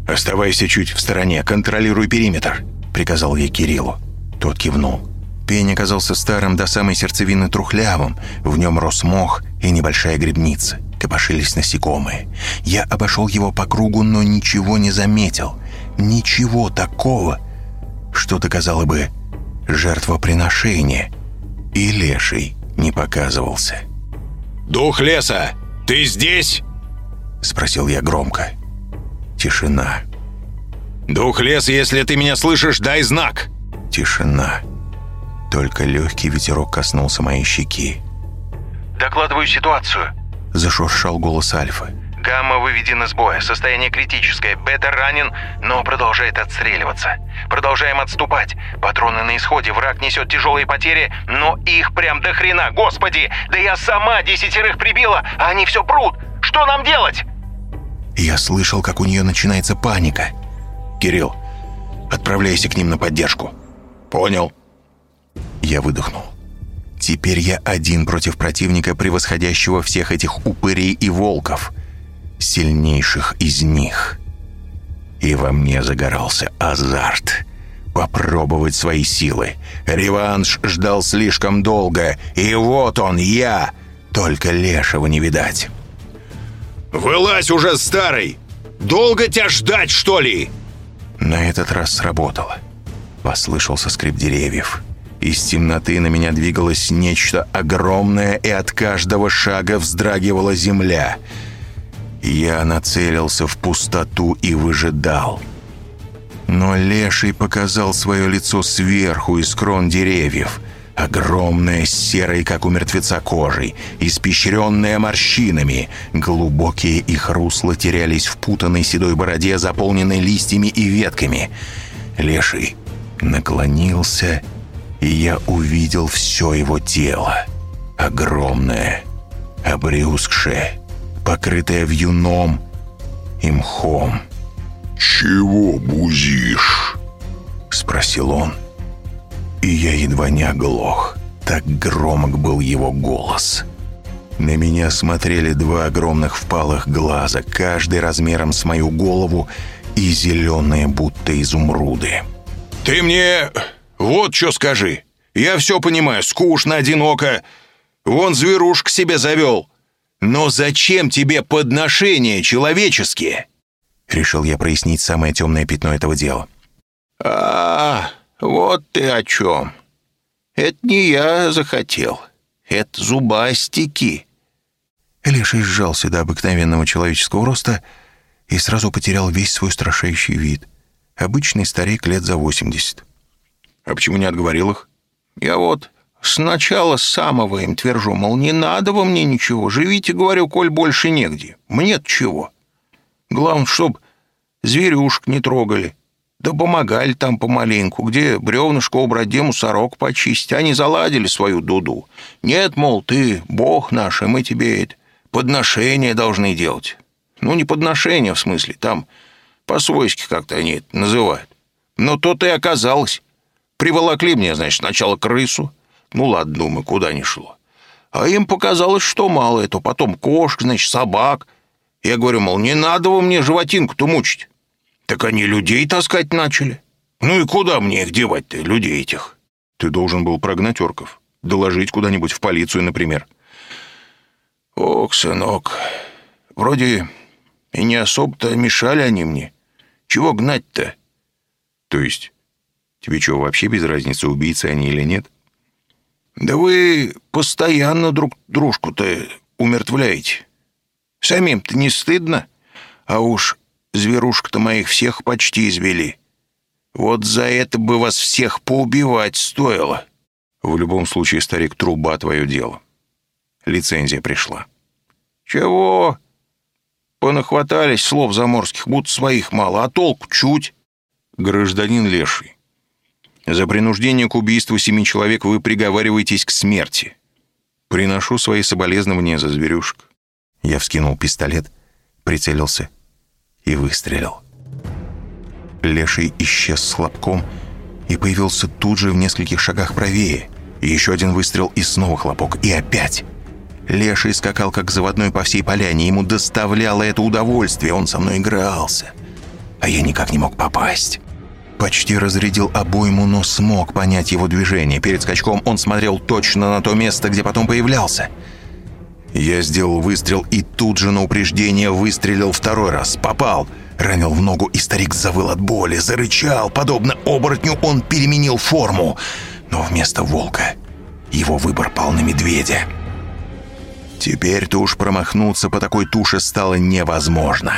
«Оставайся чуть в стороне, контролируй периметр», — приказал я Кириллу. Тот кивнул. Пень оказался старым до самой сердцевины трухлявым. В нем рос мох и небольшая грибница копошились насекомые. Я обошел его по кругу, но ничего не заметил. Ничего такого, что доказало бы жертвоприношение. И леший не показывался. «Дух леса, ты здесь?» Спросил я громко. Тишина. «Дух леса, если ты меня слышишь, дай знак!» Тишина. Только легкий ветерок коснулся моей щеки. «Докладываю ситуацию», Зашуршал голос Альфы. Гамма выведен из боя. Состояние критическое. Бета ранен, но продолжает отстреливаться. Продолжаем отступать. Патроны на исходе. Враг несет тяжелые потери, но их прям до хрена. Господи, да я сама десятерых прибила, а они все прут. Что нам делать? Я слышал, как у нее начинается паника. Кирилл, отправляйся к ним на поддержку. Понял. Я выдохнул. Теперь я один против противника, превосходящего всех этих упырей и волков. Сильнейших из них. И во мне загорался азарт. попробовать свои силы. Реванш ждал слишком долго, и вот он, я. Только лешего не видать. «Вылазь уже, старый! Долго тебя ждать, что ли?» На этот раз сработало. Послышался скрип деревьев. Из темноты на меня двигалось нечто огромное, и от каждого шага вздрагивала земля. Я нацелился в пустоту и выжидал. Но леший показал свое лицо сверху из крон деревьев. Огромное, серое, как у мертвеца кожей, испещренное морщинами. Глубокие их русла терялись в путанной седой бороде, заполненной листьями и ветками. Леший наклонился, и я увидел все его тело. Огромное, обрюзгшее, покрытое вьюном и мхом. «Чего бузишь?» — спросил он. И я едва не оглох. Так громок был его голос. На меня смотрели два огромных впалых глаза, каждый размером с мою голову и зеленые, будто изумруды. «Ты мне вот что скажи. Я все понимаю, скучно, одиноко. Вон зверушка себе завел. Но зачем тебе подношения человеческие?» Решил я прояснить самое темное пятно этого дела. «А, вот ты о чем. Это не я захотел. Это зубастики». Леший сжался до обыкновенного человеческого роста и сразу потерял весь свой страшающий вид. Обычный старик лет за восемьдесят. «А почему не отговорил их?» «Я вот сначала самого им твержу, мол, не надо во мне ничего. Живите, говорю, коль больше негде. Мне-то чего?» Главное, чтоб зверюшек не трогали. Да помогали там помаленьку, где бревнышко убрать, где мусорок почистить. Они заладили свою дуду. Нет, мол, ты бог наш, и мы тебе это подношение должны делать. Ну, не подношение в смысле, там по-свойски как-то они это называют. Но то-то и оказалось. Приволокли мне, значит, сначала крысу. Ну, ладно, думаю, куда ни шло. А им показалось, что мало этого. Потом кошек, значит, собак — я говорю, мол, не надо вы мне животинку-то мучить. Так они людей таскать начали. Ну и куда мне их девать-то, людей этих? Ты должен был прогнать орков. Доложить куда-нибудь в полицию, например. Ох, сынок, вроде и не особо-то мешали они мне. Чего гнать-то? То есть, тебе что, вообще без разницы, убийцы они или нет? Да вы постоянно друг дружку-то умертвляете. Самим-то не стыдно? А уж зверушек-то моих всех почти извели. Вот за это бы вас всех поубивать стоило. В любом случае, старик, труба твое дело. Лицензия пришла. Чего? Понахватались слов заморских, будто своих мало, а толку чуть. Гражданин Леший, за принуждение к убийству семи человек вы приговариваетесь к смерти. Приношу свои соболезнования за зверюшек. Я вскинул пистолет, прицелился и выстрелил. Леший исчез с хлопком и появился тут же в нескольких шагах правее. Еще один выстрел и снова хлопок. И опять. Леший скакал как заводной по всей поляне. Ему доставляло это удовольствие. Он со мной игрался. А я никак не мог попасть. Почти разрядил обойму, но смог понять его движение. Перед скачком он смотрел точно на то место, где потом появлялся. Я сделал выстрел и тут же на упреждение выстрелил второй раз. Попал. Ранил в ногу, и старик завыл от боли, зарычал. Подобно оборотню он переменил форму. Но вместо волка его выбор пал на медведя. Теперь-то уж промахнуться по такой туше стало невозможно.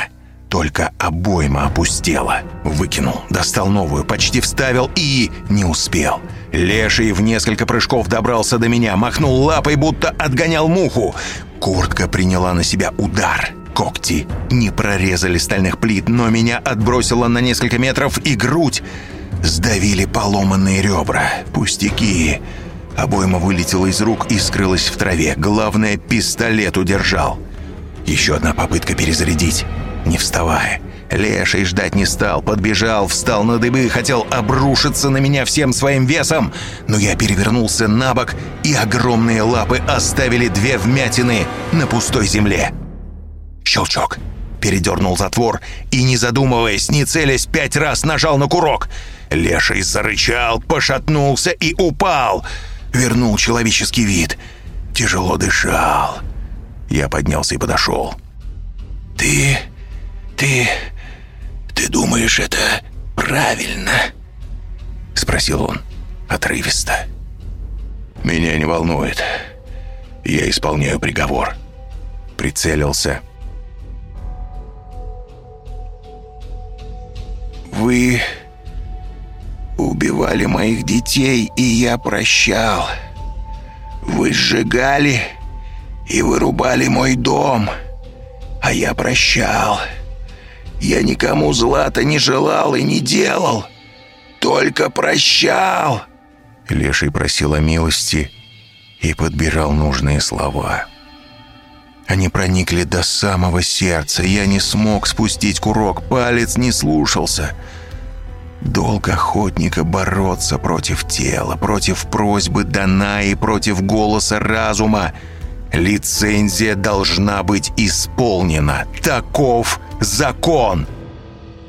Только обойма опустела. Выкинул, достал новую, почти вставил и не успел. Леший в несколько прыжков добрался до меня, махнул лапой, будто отгонял муху. Куртка приняла на себя удар. Когти не прорезали стальных плит, но меня отбросило на несколько метров, и грудь сдавили поломанные ребра. Пустяки. Обойма вылетела из рук и скрылась в траве. Главное, пистолет удержал. Еще одна попытка перезарядить, не вставая. Леший ждать не стал, подбежал, встал на дыбы, хотел обрушиться на меня всем своим весом, но я перевернулся на бок, и огромные лапы оставили две вмятины на пустой земле. Щелчок. передернул затвор и, не задумываясь, не целясь, пять раз нажал на курок. Леший зарычал, пошатнулся и упал. Вернул человеческий вид. Тяжело дышал. Я поднялся и подошел. «Ты... ты... ты думаешь, это правильно?» Спросил он отрывисто. «Меня не волнует. Я исполняю приговор». Прицелился. «Вы убивали моих детей, и я прощал. Вы сжигали и вырубали мой дом, а я прощал. Я никому зла-то не желал и не делал, только прощал». Леший просил о милости и подбирал нужные слова. Они проникли до самого сердца. Я не смог спустить курок, палец не слушался. Долг охотника бороться против тела, против просьбы дана и против голоса разума. Лицензия должна быть исполнена. Таков закон.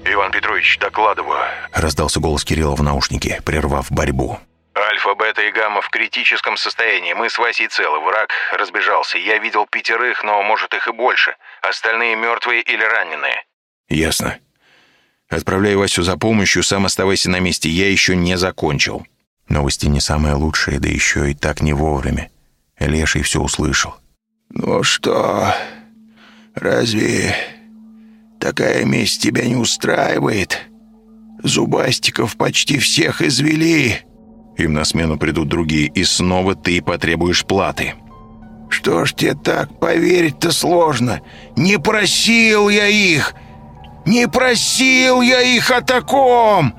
«Иван Петрович, докладываю», — раздался голос Кирилла в наушнике, прервав борьбу. Альфа, бета и гамма в критическом состоянии. Мы с Васей целы. Враг разбежался. Я видел пятерых, но может их и больше. Остальные мертвые или раненые. Ясно. Отправляй Васю за помощью, сам оставайся на месте. Я еще не закончил. Новости не самые лучшие, да еще и так не вовремя. Леший все услышал. «Ну что, разве такая месть тебя не устраивает? Зубастиков почти всех извели». Им на смену придут другие, и снова ты потребуешь платы. Что ж тебе так поверить-то сложно? Не просил я их! Не просил я их о таком!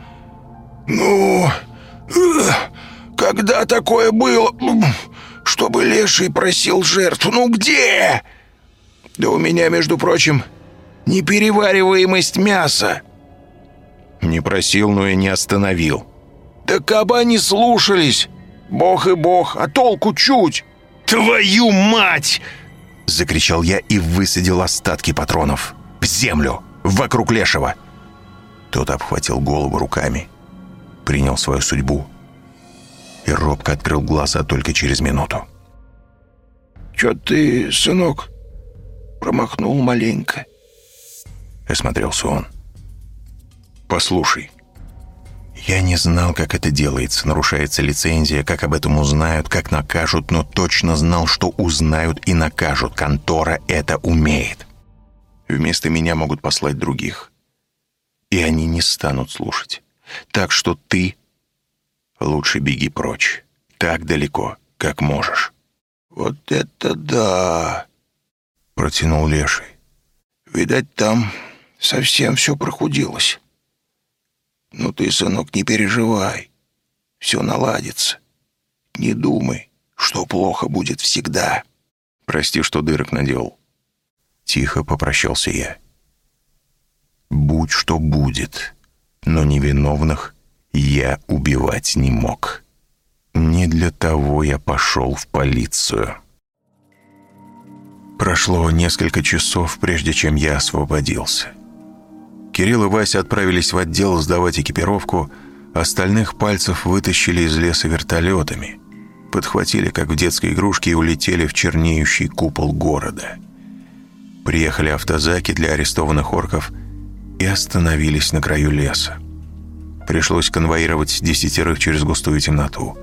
Ну, когда такое было, чтобы Леший просил жертву? Ну где? Да у меня, между прочим, неперевариваемость мяса. Не просил, но и не остановил. «Да кабы не слушались! Бог и бог, а толку чуть!» «Твою мать!» Закричал я и высадил остатки патронов. В землю, вокруг Лешего. Тот обхватил голову руками, принял свою судьбу и робко открыл глаза только через минуту. «Чё ты, сынок, промахнул маленько?» Осмотрелся он. «Послушай, я не знал, как это делается, нарушается лицензия, как об этом узнают, как накажут, но точно знал, что узнают и накажут. Контора это умеет. Вместо меня могут послать других. И они не станут слушать. Так что ты лучше беги прочь. Так далеко, как можешь. «Вот это да!» — протянул Леший. «Видать, там совсем все прохудилось». «Ну ты, сынок, не переживай. Все наладится. Не думай, что плохо будет всегда». «Прости, что дырок наделал». Тихо попрощался я. «Будь что будет, но невиновных я убивать не мог. Не для того я пошел в полицию». Прошло несколько часов, прежде чем я освободился. Кирилл и Вася отправились в отдел сдавать экипировку, остальных пальцев вытащили из леса вертолетами, подхватили, как в детской игрушке, и улетели в чернеющий купол города. Приехали автозаки для арестованных орков и остановились на краю леса. Пришлось конвоировать десятерых через густую темноту.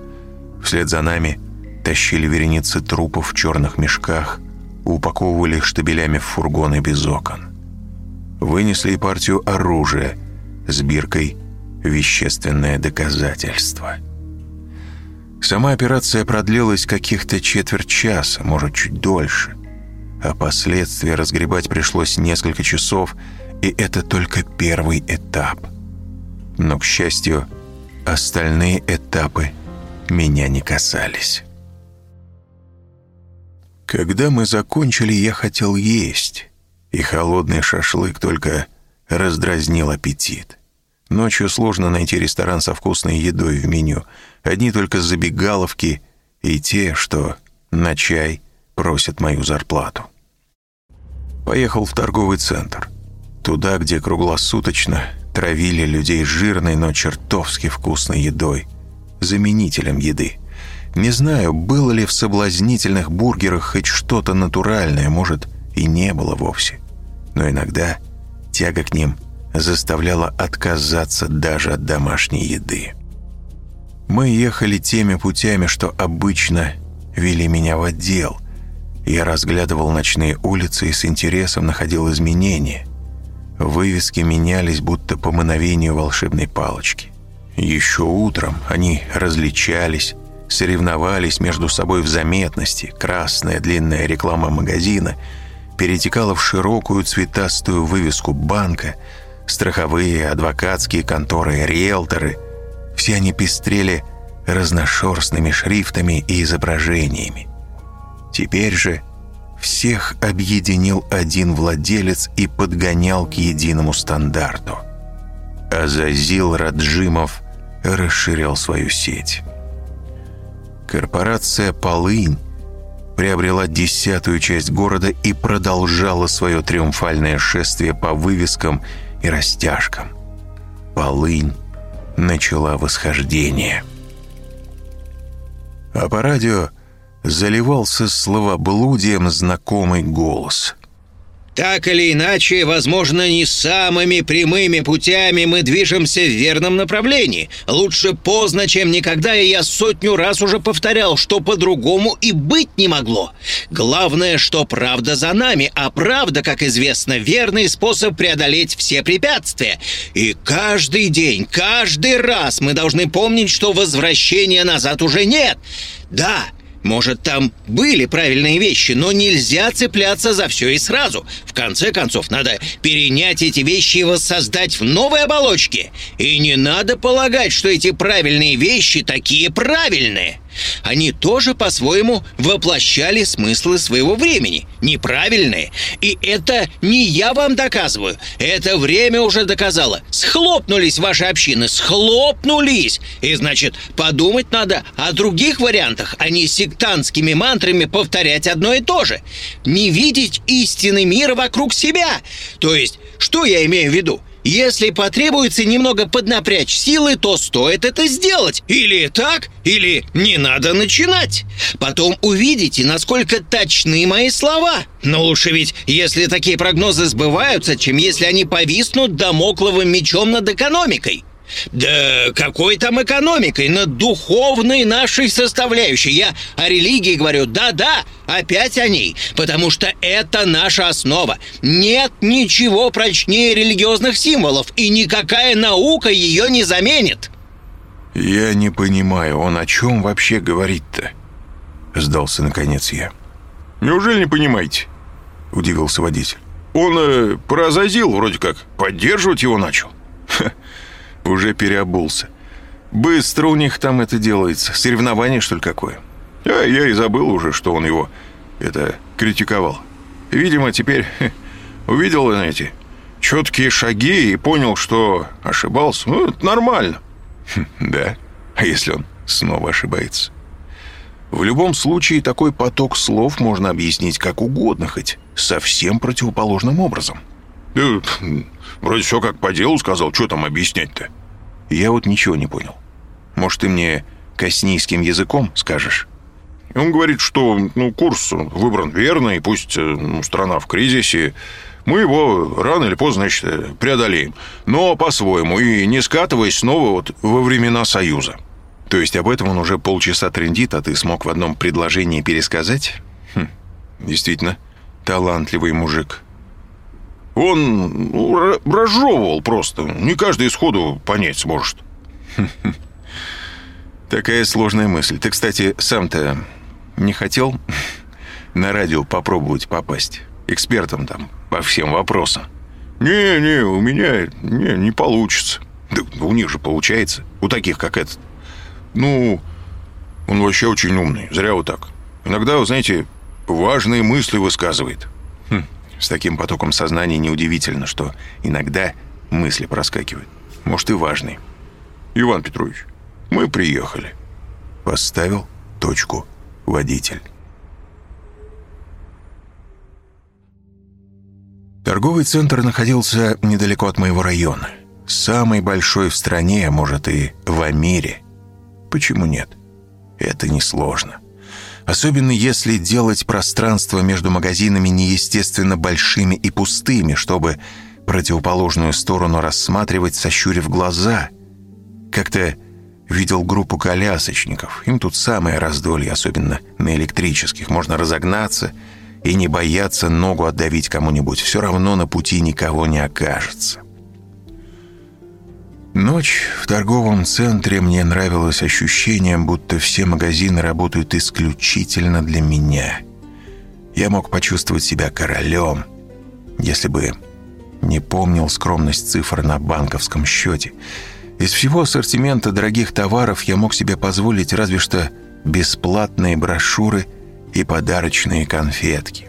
Вслед за нами тащили вереницы трупов в черных мешках, упаковывали их штабелями в фургоны без окон вынесли партию оружия с биркой «Вещественное доказательство». Сама операция продлилась каких-то четверть часа, может, чуть дольше. А последствия разгребать пришлось несколько часов, и это только первый этап. Но, к счастью, остальные этапы меня не касались. Когда мы закончили, я хотел есть и холодный шашлык только раздразнил аппетит. Ночью сложно найти ресторан со вкусной едой в меню. Одни только забегаловки и те, что на чай просят мою зарплату. Поехал в торговый центр. Туда, где круглосуточно травили людей жирной, но чертовски вкусной едой, заменителем еды. Не знаю, было ли в соблазнительных бургерах хоть что-то натуральное, может, и не было вовсе. Но иногда тяга к ним заставляла отказаться даже от домашней еды. Мы ехали теми путями, что обычно вели меня в отдел. Я разглядывал ночные улицы и с интересом находил изменения. Вывески менялись, будто по мановению волшебной палочки. Еще утром они различались, соревновались между собой в заметности. Красная длинная реклама магазина перетекала в широкую цветастую вывеску банка, страховые, адвокатские конторы, риэлторы. Все они пестрели разношерстными шрифтами и изображениями. Теперь же всех объединил один владелец и подгонял к единому стандарту. Азазил Раджимов расширял свою сеть. Корпорация «Полынь» приобрела десятую часть города и продолжала свое триумфальное шествие по вывескам и растяжкам. Полынь начала восхождение. А по радио заливался словоблудием знакомый голос. Так или иначе, возможно, не самыми прямыми путями мы движемся в верном направлении. Лучше поздно, чем никогда, и я сотню раз уже повторял, что по-другому и быть не могло. Главное, что правда за нами, а правда, как известно, верный способ преодолеть все препятствия. И каждый день, каждый раз мы должны помнить, что возвращения назад уже нет. Да, может, там были правильные вещи, но нельзя цепляться за все и сразу. В конце концов, надо перенять эти вещи и воссоздать в новой оболочке. И не надо полагать, что эти правильные вещи такие правильные. Они тоже по-своему воплощали смыслы своего времени, неправильные. И это не я вам доказываю, это время уже доказало. Схлопнулись ваши общины, схлопнулись. И значит, подумать надо о других вариантах, а не сектантскими мантрами повторять одно и то же. Не видеть истины мира вокруг себя. То есть, что я имею в виду? Если потребуется немного поднапрячь силы, то стоит это сделать. Или так, или не надо начинать. Потом увидите, насколько точны мои слова. Но лучше ведь, если такие прогнозы сбываются, чем если они повиснут домокловым мечом над экономикой. Да какой там экономикой? Над духовной нашей составляющей. Я о религии говорю, да-да, опять о ней. Потому что это наша основа. Нет ничего прочнее религиозных символов, и никакая наука ее не заменит. «Я не понимаю, он о чем вообще говорит-то?» Сдался наконец я. «Неужели не понимаете?» Удивился водитель. «Он э, поразозил вроде как, поддерживать его начал». Ха, уже переобулся. Быстро у них там это делается. Соревнование, что ли, какое? А я и забыл уже, что он его это критиковал. Видимо, теперь увидел, знаете, четкие шаги и понял, что ошибался. Ну, это нормально. Да, а если он снова ошибается? В любом случае, такой поток слов можно объяснить как угодно, хоть совсем противоположным образом. Вроде все как по делу сказал, что там объяснять-то? Я вот ничего не понял. Может, ты мне коснийским языком скажешь? Он говорит, что ну, курс выбран верно, и пусть э, ну, страна в кризисе, мы его рано или поздно, значит, преодолеем. Но по-своему, и не скатываясь снова вот во времена Союза. То есть об этом он уже полчаса трендит, а ты смог в одном предложении пересказать? Хм, действительно, талантливый мужик. Он ну, разжевывал просто. Не каждый сходу понять сможет. Такая сложная мысль. Ты, кстати, сам-то не хотел на радио попробовать попасть? Экспертом там по всем вопросам. Не-не, у меня не, не получится. Да у них же получается. У таких, как этот. Ну, он вообще очень умный. Зря вот так. Иногда, вы знаете, важные мысли высказывает. С таким потоком сознания неудивительно, что иногда мысли проскакивают. Может, и важные. Иван Петрович, мы приехали. Поставил точку водитель. Торговый центр находился недалеко от моего района. Самый большой в стране, а может и в мире. Почему нет? Это несложно. Особенно если делать пространство между магазинами неестественно большими и пустыми, чтобы противоположную сторону рассматривать, сощурив глаза. Как-то видел группу колясочников. Им тут самое раздолье, особенно на электрических. Можно разогнаться и не бояться ногу отдавить кому-нибудь. Все равно на пути никого не окажется. Ночь в торговом центре мне нравилось ощущением, будто все магазины работают исключительно для меня. Я мог почувствовать себя королем, если бы не помнил скромность цифр на банковском счете. Из всего ассортимента дорогих товаров я мог себе позволить разве что бесплатные брошюры и подарочные конфетки.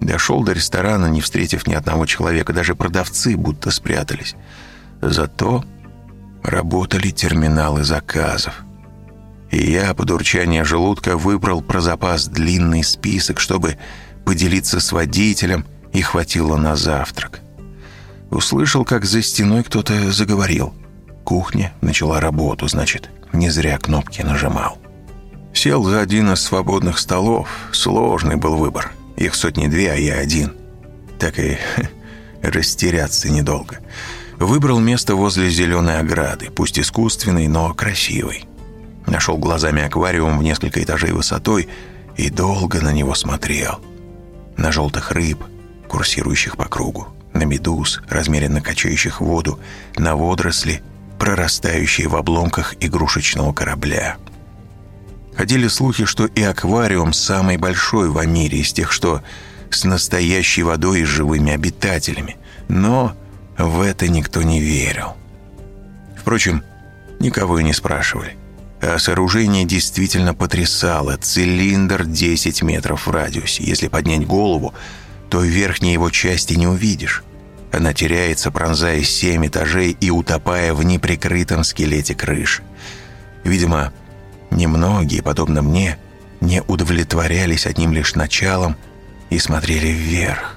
Дошел до ресторана, не встретив ни одного человека, даже продавцы будто спрятались. Зато работали терминалы заказов. И я, под урчание желудка, выбрал про запас длинный список, чтобы поделиться с водителем, и хватило на завтрак. Услышал, как за стеной кто-то заговорил. Кухня начала работу, значит, не зря кнопки нажимал. Сел за один из свободных столов. Сложный был выбор. Их сотни-две, а я один. Так и растеряться недолго. Выбрал место возле зеленой ограды, пусть искусственной, но красивой. Нашел глазами аквариум в несколько этажей высотой и долго на него смотрел. На желтых рыб, курсирующих по кругу, на медуз, размеренно качающих воду, на водоросли, прорастающие в обломках игрушечного корабля. Ходили слухи, что и аквариум самый большой в мире из тех, что с настоящей водой и живыми обитателями. Но в это никто не верил. Впрочем, никого и не спрашивали. А сооружение действительно потрясало. Цилиндр 10 метров в радиусе. Если поднять голову, то верхней его части не увидишь. Она теряется, пронзая семь этажей и утопая в неприкрытом скелете крыши. Видимо, немногие, подобно мне, не удовлетворялись одним лишь началом и смотрели вверх.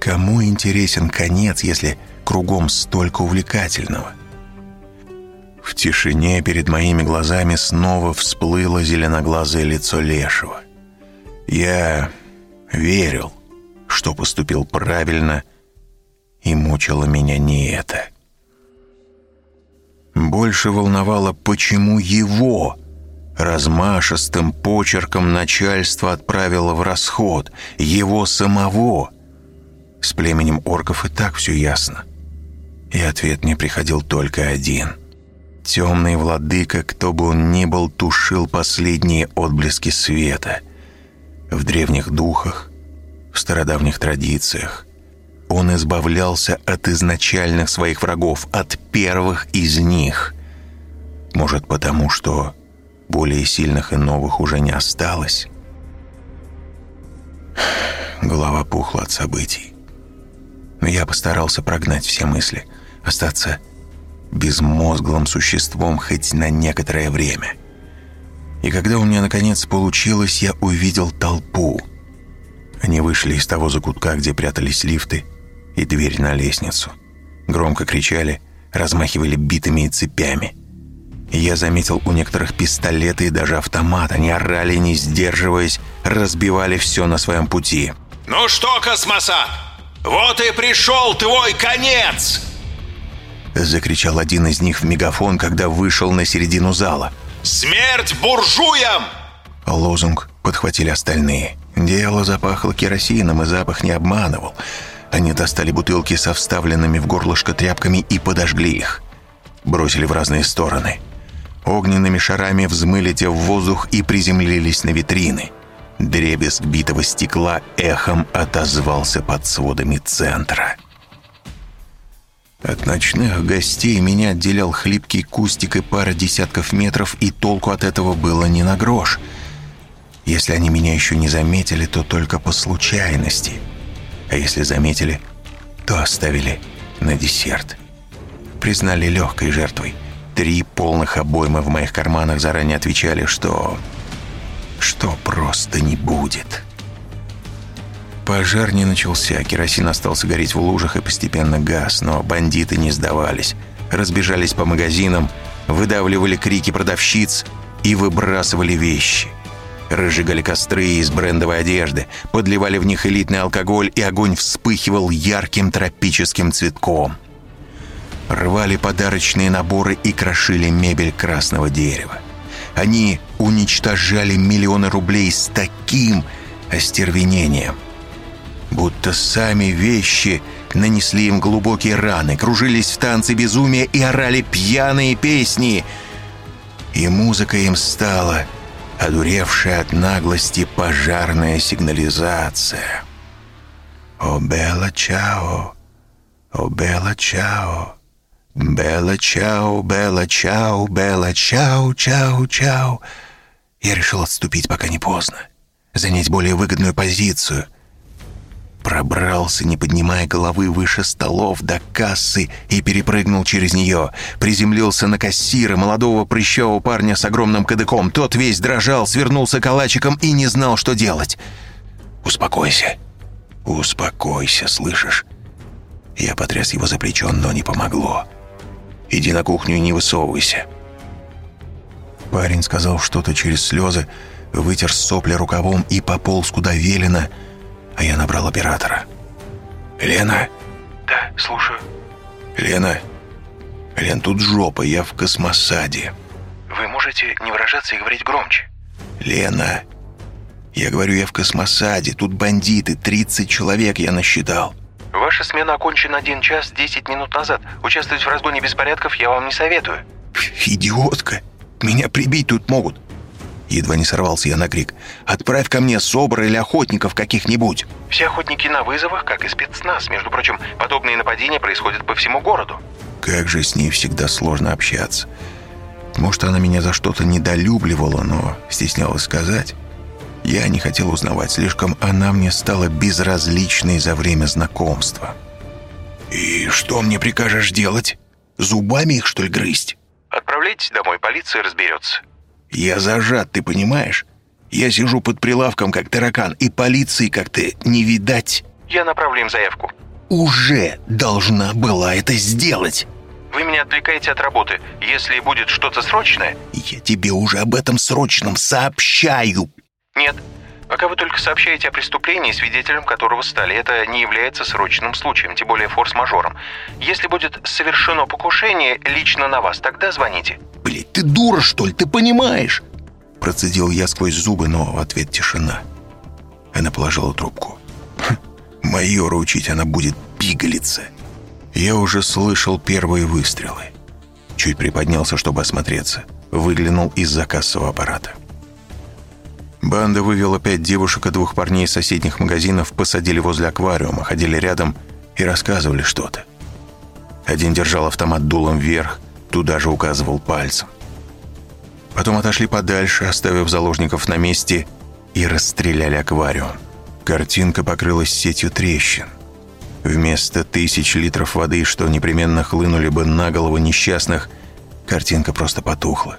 Кому интересен конец, если кругом столько увлекательного. В тишине перед моими глазами снова всплыло зеленоглазое лицо Лешего. Я верил, что поступил правильно, и мучило меня не это. Больше волновало, почему его размашистым почерком начальство отправило в расход, его самого. С племенем орков и так все ясно. И ответ мне приходил только один. Темный владыка, кто бы он ни был, тушил последние отблески света. В древних духах, в стародавних традициях. Он избавлялся от изначальных своих врагов, от первых из них. Может, потому что более сильных и новых уже не осталось? Голова пухла от событий. Но я постарался прогнать все мысли – остаться безмозглым существом хоть на некоторое время. И когда у меня наконец получилось, я увидел толпу. Они вышли из того закутка, где прятались лифты, и дверь на лестницу. Громко кричали, размахивали битыми и цепями. Я заметил у некоторых пистолеты и даже автомат. Они орали, не сдерживаясь, разбивали все на своем пути. «Ну что, космосат, вот и пришел твой конец!» Закричал один из них в мегафон, когда вышел на середину зала. «Смерть буржуям!» Лозунг подхватили остальные. Дело запахло керосином, и запах не обманывал. Они достали бутылки со вставленными в горлышко тряпками и подожгли их. Бросили в разные стороны. Огненными шарами взмыли те в воздух и приземлились на витрины. Дребезг битого стекла эхом отозвался под сводами центра. От ночных гостей меня отделял хлипкий кустик и пара десятков метров, и толку от этого было не на грош. Если они меня еще не заметили, то только по случайности. А если заметили, то оставили на десерт. Признали легкой жертвой. Три полных обоймы в моих карманах заранее отвечали, что... что просто не будет. Пожар не начался, керосин остался гореть в лужах и постепенно газ, но бандиты не сдавались. Разбежались по магазинам, выдавливали крики продавщиц и выбрасывали вещи. Разжигали костры из брендовой одежды, подливали в них элитный алкоголь, и огонь вспыхивал ярким тропическим цветком. Рвали подарочные наборы и крошили мебель красного дерева. Они уничтожали миллионы рублей с таким остервенением, будто сами вещи нанесли им глубокие раны, кружились в танце безумия и орали пьяные песни. И музыка им стала одуревшая от наглости пожарная сигнализация. «О, Белла Чао! О, Белла Чао!» «Белла Чао, Белла Чао, Белла Чао, Чао, Чао!» Я решил отступить, пока не поздно. Занять более выгодную позицию. Пробрался, не поднимая головы выше столов до кассы и перепрыгнул через нее. Приземлился на кассира, молодого прыщавого парня с огромным кадыком. Тот весь дрожал, свернулся калачиком и не знал, что делать. «Успокойся. Успокойся, слышишь?» Я потряс его за плечо, но не помогло. Иди на кухню и не высовывайся». Парень сказал что-то через слезы, вытер сопли рукавом и пополз куда велено, а я набрал оператора. «Лена?» «Да, слушаю». «Лена? Лен, тут жопа, я в космосаде». «Вы можете не выражаться и говорить громче?» «Лена, я говорю, я в космосаде, тут бандиты, 30 человек я насчитал». Ваша смена окончена один час 10 минут назад. Участвовать в разгоне беспорядков я вам не советую. Идиотка! Меня прибить тут могут. Едва не сорвался я на крик. «Отправь ко мне СОБР или охотников каких-нибудь!» «Все охотники на вызовах, как и спецназ. Между прочим, подобные нападения происходят по всему городу». Как же с ней всегда сложно общаться. Может, она меня за что-то недолюбливала, но стеснялась сказать. Я не хотел узнавать, слишком она мне стала безразличной за время знакомства. «И что мне прикажешь делать? Зубами их, что ли, грызть?» «Отправляйтесь домой, полиция разберется». «Я зажат, ты понимаешь? Я сижу под прилавком, как таракан, и полиции как-то не видать». «Я направлю им заявку». «Уже должна была это сделать». Вы меня отвлекаете от работы. Если будет что-то срочное... Я тебе уже об этом срочном сообщаю. Нет. Пока вы только сообщаете о преступлении, свидетелем которого стали, это не является срочным случаем, тем более форс-мажором. Если будет совершено покушение лично на вас, тогда звоните. Блять, ты дура, что ли? Ты понимаешь? Процедил я сквозь зубы, но в ответ тишина. Она положила трубку. Хм, майора учить она будет пигалиться. Я уже слышал первые выстрелы. Чуть приподнялся, чтобы осмотреться. Выглянул из-за кассового аппарата. Банда вывела пять девушек и двух парней из соседних магазинов, посадили возле аквариума, ходили рядом и рассказывали что-то. Один держал автомат дулом вверх, туда же указывал пальцем. Потом отошли подальше, оставив заложников на месте, и расстреляли аквариум. Картинка покрылась сетью трещин. Вместо тысяч литров воды, что непременно хлынули бы на голову несчастных, картинка просто потухла.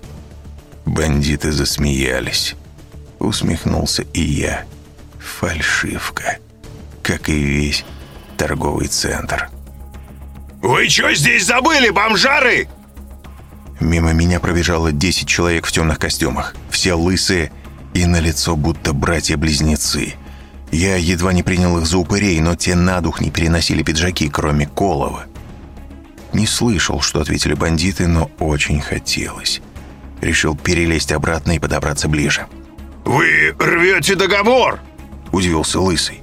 Бандиты засмеялись. Усмехнулся и я. Фальшивка. Как и весь торговый центр. «Вы что здесь забыли, бомжары?» Мимо меня пробежало 10 человек в темных костюмах. Все лысые и на лицо будто братья-близнецы. Я едва не принял их за упырей, но те на дух не переносили пиджаки, кроме Колова. Не слышал, что ответили бандиты, но очень хотелось. Решил перелезть обратно и подобраться ближе. «Вы рвете договор?» – удивился Лысый.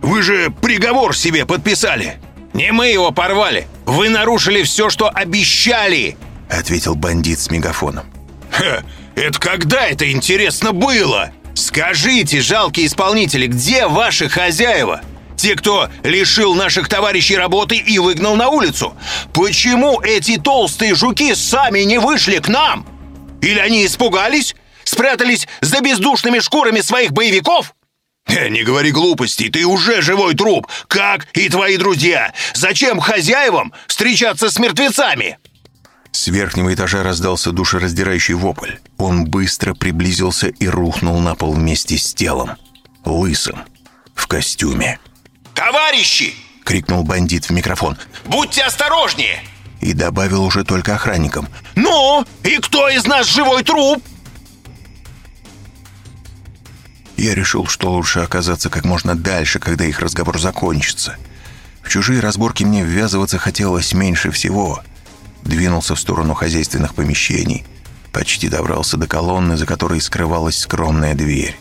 «Вы же приговор себе подписали!» «Не мы его порвали! Вы нарушили все, что обещали!» – ответил бандит с мегафоном. «Ха! Это когда это интересно было? Скажите, жалкие исполнители, где ваши хозяева?» Те, кто лишил наших товарищей работы и выгнал на улицу. Почему эти толстые жуки сами не вышли к нам? Или они испугались? Спрятались за бездушными шкурами своих боевиков? Э, не говори глупостей, ты уже живой труп, как и твои друзья. Зачем хозяевам встречаться с мертвецами? С верхнего этажа раздался душераздирающий вопль. Он быстро приблизился и рухнул на пол вместе с телом. Лысым. в костюме. «Товарищи!» — крикнул бандит в микрофон. «Будьте осторожнее!» И добавил уже только охранникам. «Ну, и кто из нас живой труп?» Я решил, что лучше оказаться как можно дальше, когда их разговор закончится. В чужие разборки мне ввязываться хотелось меньше всего. Двинулся в сторону хозяйственных помещений. Почти добрался до колонны, за которой скрывалась скромная дверь.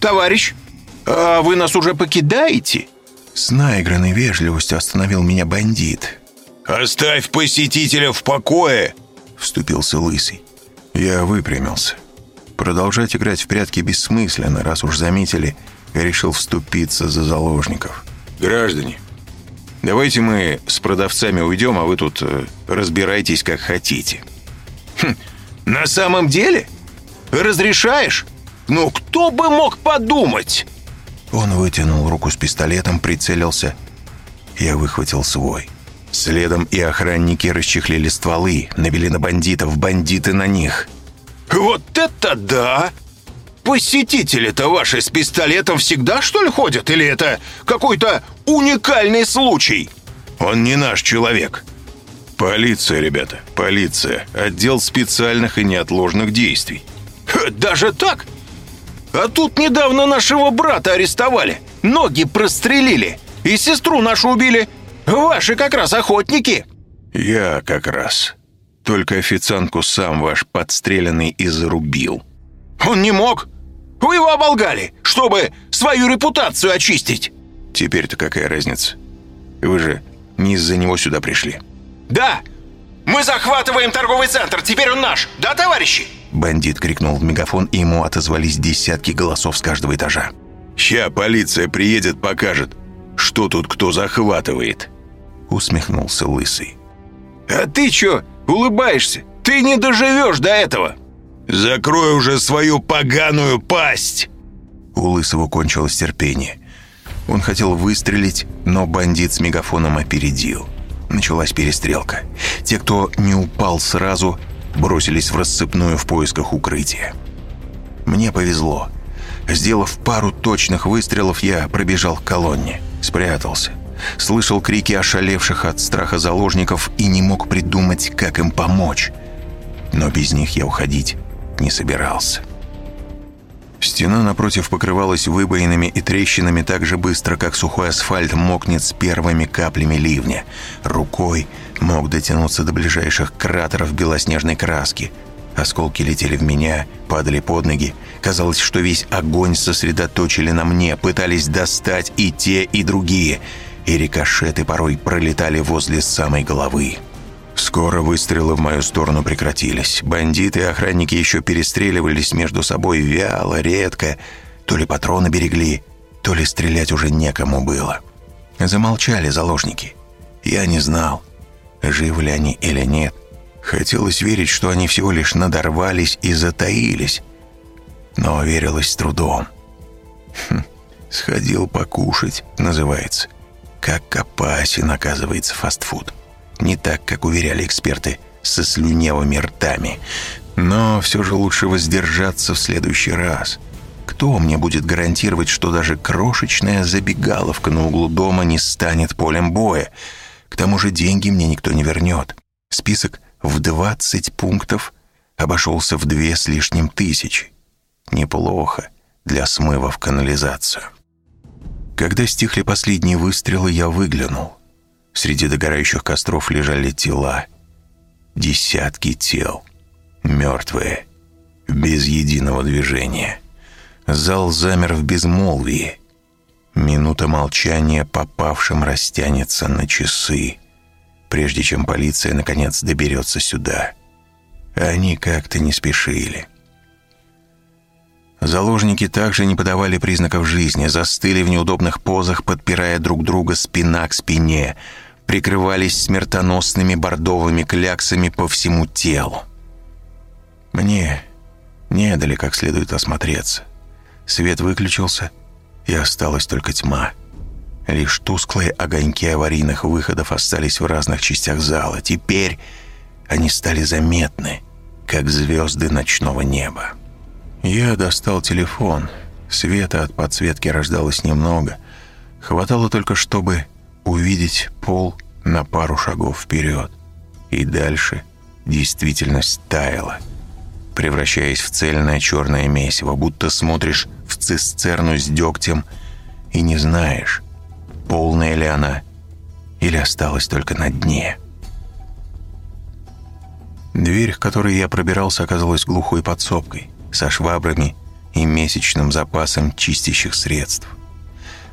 «Товарищ, а вы нас уже покидаете?» С наигранной вежливостью остановил меня бандит. «Оставь посетителя в покое!» Вступился Лысый. Я выпрямился. Продолжать играть в прятки бессмысленно, раз уж заметили, я решил вступиться за заложников. Граждане, давайте мы с продавцами уйдем, а вы тут э, разбирайтесь как хотите. Хм, на самом деле? Разрешаешь? Ну, кто бы мог подумать? Он вытянул руку с пистолетом, прицелился. Я выхватил свой. Следом и охранники расчехлили стволы, навели на бандитов, бандиты на них. «Вот это да! Посетители-то ваши с пистолетом всегда, что ли, ходят? Или это какой-то уникальный случай?» «Он не наш человек». «Полиция, ребята, полиция. Отдел специальных и неотложных действий». «Даже так? А тут недавно нашего брата арестовали, ноги прострелили, и сестру нашу убили. Ваши как раз охотники». «Я как раз. Только официантку сам ваш подстреленный и зарубил». «Он не мог. Вы его оболгали, чтобы свою репутацию очистить». «Теперь-то какая разница? Вы же не из-за него сюда пришли». «Да! Мы захватываем торговый центр, теперь он наш, да, товарищи?» Бандит крикнул в мегафон, и ему отозвались десятки голосов с каждого этажа. «Ща полиция приедет, покажет, что тут кто захватывает», — усмехнулся Лысый. «А ты чё улыбаешься? Ты не доживешь до этого!» «Закрой уже свою поганую пасть!» У Лысого кончилось терпение. Он хотел выстрелить, но бандит с мегафоном опередил. Началась перестрелка. Те, кто не упал сразу, бросились в рассыпную в поисках укрытия. Мне повезло. Сделав пару точных выстрелов, я пробежал к колонне, спрятался. Слышал крики ошалевших от страха заложников и не мог придумать, как им помочь. Но без них я уходить не собирался. Стена напротив покрывалась выбоинами и трещинами так же быстро, как сухой асфальт мокнет с первыми каплями ливня. Рукой мог дотянуться до ближайших кратеров белоснежной краски. Осколки летели в меня, падали под ноги. Казалось, что весь огонь сосредоточили на мне, пытались достать и те, и другие. И рикошеты порой пролетали возле самой головы. Скоро выстрелы в мою сторону прекратились. Бандиты и охранники еще перестреливались между собой вяло, редко. То ли патроны берегли, то ли стрелять уже некому было. Замолчали заложники. Я не знал, живы ли они или нет. Хотелось верить, что они всего лишь надорвались и затаились. Но верилось с трудом. Хм, «Сходил покушать» называется. Как опасен, оказывается, фастфуд. Не так, как уверяли эксперты, со слюнявыми ртами. Но все же лучше воздержаться в следующий раз. Кто мне будет гарантировать, что даже крошечная забегаловка на углу дома не станет полем боя? К тому же деньги мне никто не вернет. Список в 20 пунктов обошелся в две с лишним тысячи. Неплохо для смыва в канализацию. Когда стихли последние выстрелы, я выглянул. Среди догорающих костров лежали тела. Десятки тел. Мертвые. Без единого движения. Зал замер в безмолвии. Минута молчания попавшим растянется на часы, прежде чем полиция наконец доберется сюда. Они как-то не спешили. Заложники также не подавали признаков жизни, застыли в неудобных позах, подпирая друг друга спина к спине, прикрывались смертоносными бордовыми кляксами по всему телу. Мне не дали как следует осмотреться. Свет выключился, и осталась только тьма. Лишь тусклые огоньки аварийных выходов остались в разных частях зала. Теперь они стали заметны, как звезды ночного неба. Я достал телефон. Света от подсветки рождалось немного. Хватало только, чтобы увидеть пол на пару шагов вперед. И дальше действительность таяла, превращаясь в цельное черное месиво, будто смотришь в цистерну с дегтем и не знаешь, полная ли она или осталась только на дне. Дверь, к которой я пробирался, оказалась глухой подсобкой, со швабрами и месячным запасом чистящих средств.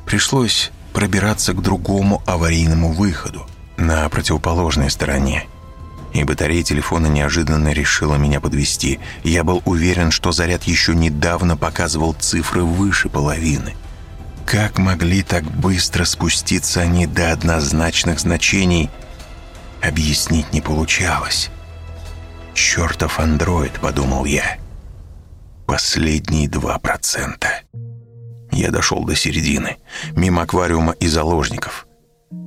Пришлось пробираться к другому аварийному выходу, на противоположной стороне. И батарея телефона неожиданно решила меня подвести. Я был уверен, что заряд еще недавно показывал цифры выше половины. Как могли так быстро спуститься они до однозначных значений, объяснить не получалось. «Чертов андроид», — подумал я. «Последние два процента». Я дошел до середины, мимо аквариума и заложников.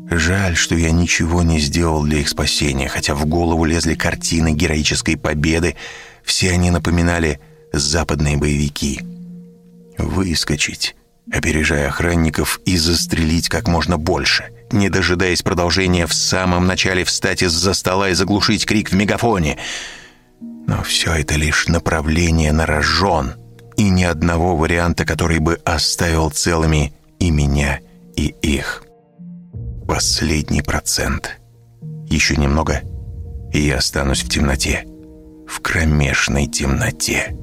Жаль, что я ничего не сделал для их спасения, хотя в голову лезли картины героической победы, все они напоминали западные боевики. Выскочить, опережая охранников и застрелить как можно больше, не дожидаясь продолжения в самом начале встать из-за стола и заглушить крик в мегафоне. Но все это лишь направление на рожон — и ни одного варианта, который бы оставил целыми и меня, и их. Последний процент. Еще немного, и я останусь в темноте. В кромешной темноте.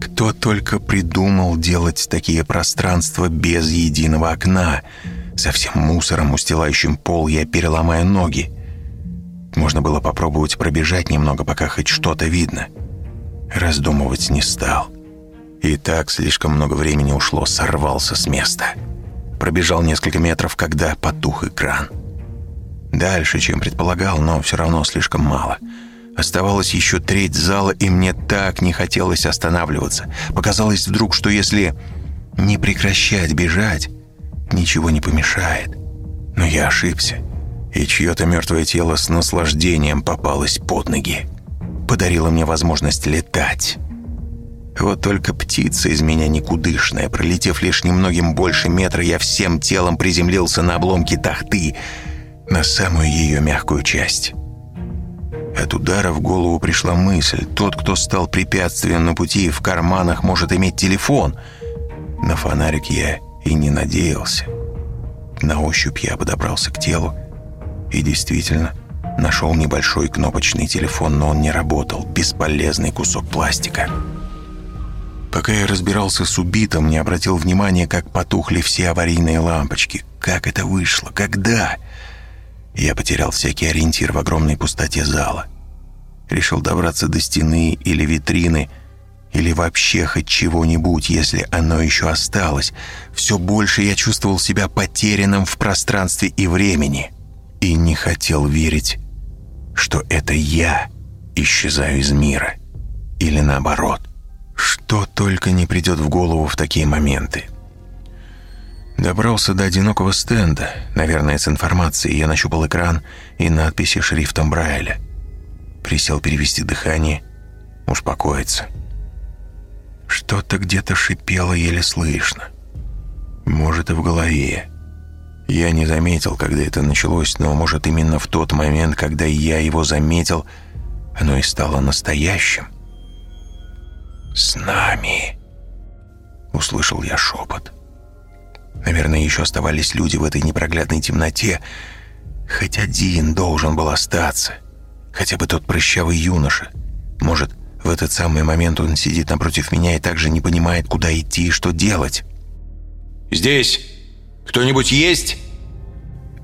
Кто только придумал делать такие пространства без единого окна, со всем мусором, устилающим пол, я переломаю ноги. Можно было попробовать пробежать немного, пока хоть что-то видно. Раздумывать не стал. — и так слишком много времени ушло, сорвался с места. Пробежал несколько метров, когда потух экран. Дальше, чем предполагал, но все равно слишком мало. Оставалось еще треть зала, и мне так не хотелось останавливаться. Показалось вдруг, что если не прекращать бежать, ничего не помешает. Но я ошибся, и чье-то мертвое тело с наслаждением попалось под ноги. Подарило мне возможность летать. Вот только птица из меня никудышная. Пролетев лишь немногим больше метра, я всем телом приземлился на обломки тахты, на самую ее мягкую часть. От удара в голову пришла мысль. Тот, кто стал препятствием на пути, в карманах может иметь телефон. На фонарик я и не надеялся. На ощупь я подобрался к телу и действительно нашел небольшой кнопочный телефон, но он не работал. Бесполезный кусок пластика. Пока я разбирался с убитым, не обратил внимания, как потухли все аварийные лампочки. Как это вышло? Когда? Я потерял всякий ориентир в огромной пустоте зала. Решил добраться до стены или витрины, или вообще хоть чего-нибудь, если оно еще осталось. Все больше я чувствовал себя потерянным в пространстве и времени. И не хотел верить, что это я исчезаю из мира. Или наоборот. Что только не придет в голову в такие моменты. Добрался до одинокого стенда, наверное, с информацией. Я нащупал экран и надписи шрифтом Брайля. Присел перевести дыхание, успокоиться. Что-то где-то шипело еле слышно. Может, и в голове. Я не заметил, когда это началось, но, может, именно в тот момент, когда я его заметил, оно и стало настоящим. «С нами!» Услышал я шепот. Наверное, еще оставались люди в этой непроглядной темноте. Хоть один должен был остаться. Хотя бы тот прыщавый юноша. Может, в этот самый момент он сидит напротив меня и также не понимает, куда идти и что делать. «Здесь кто-нибудь есть?»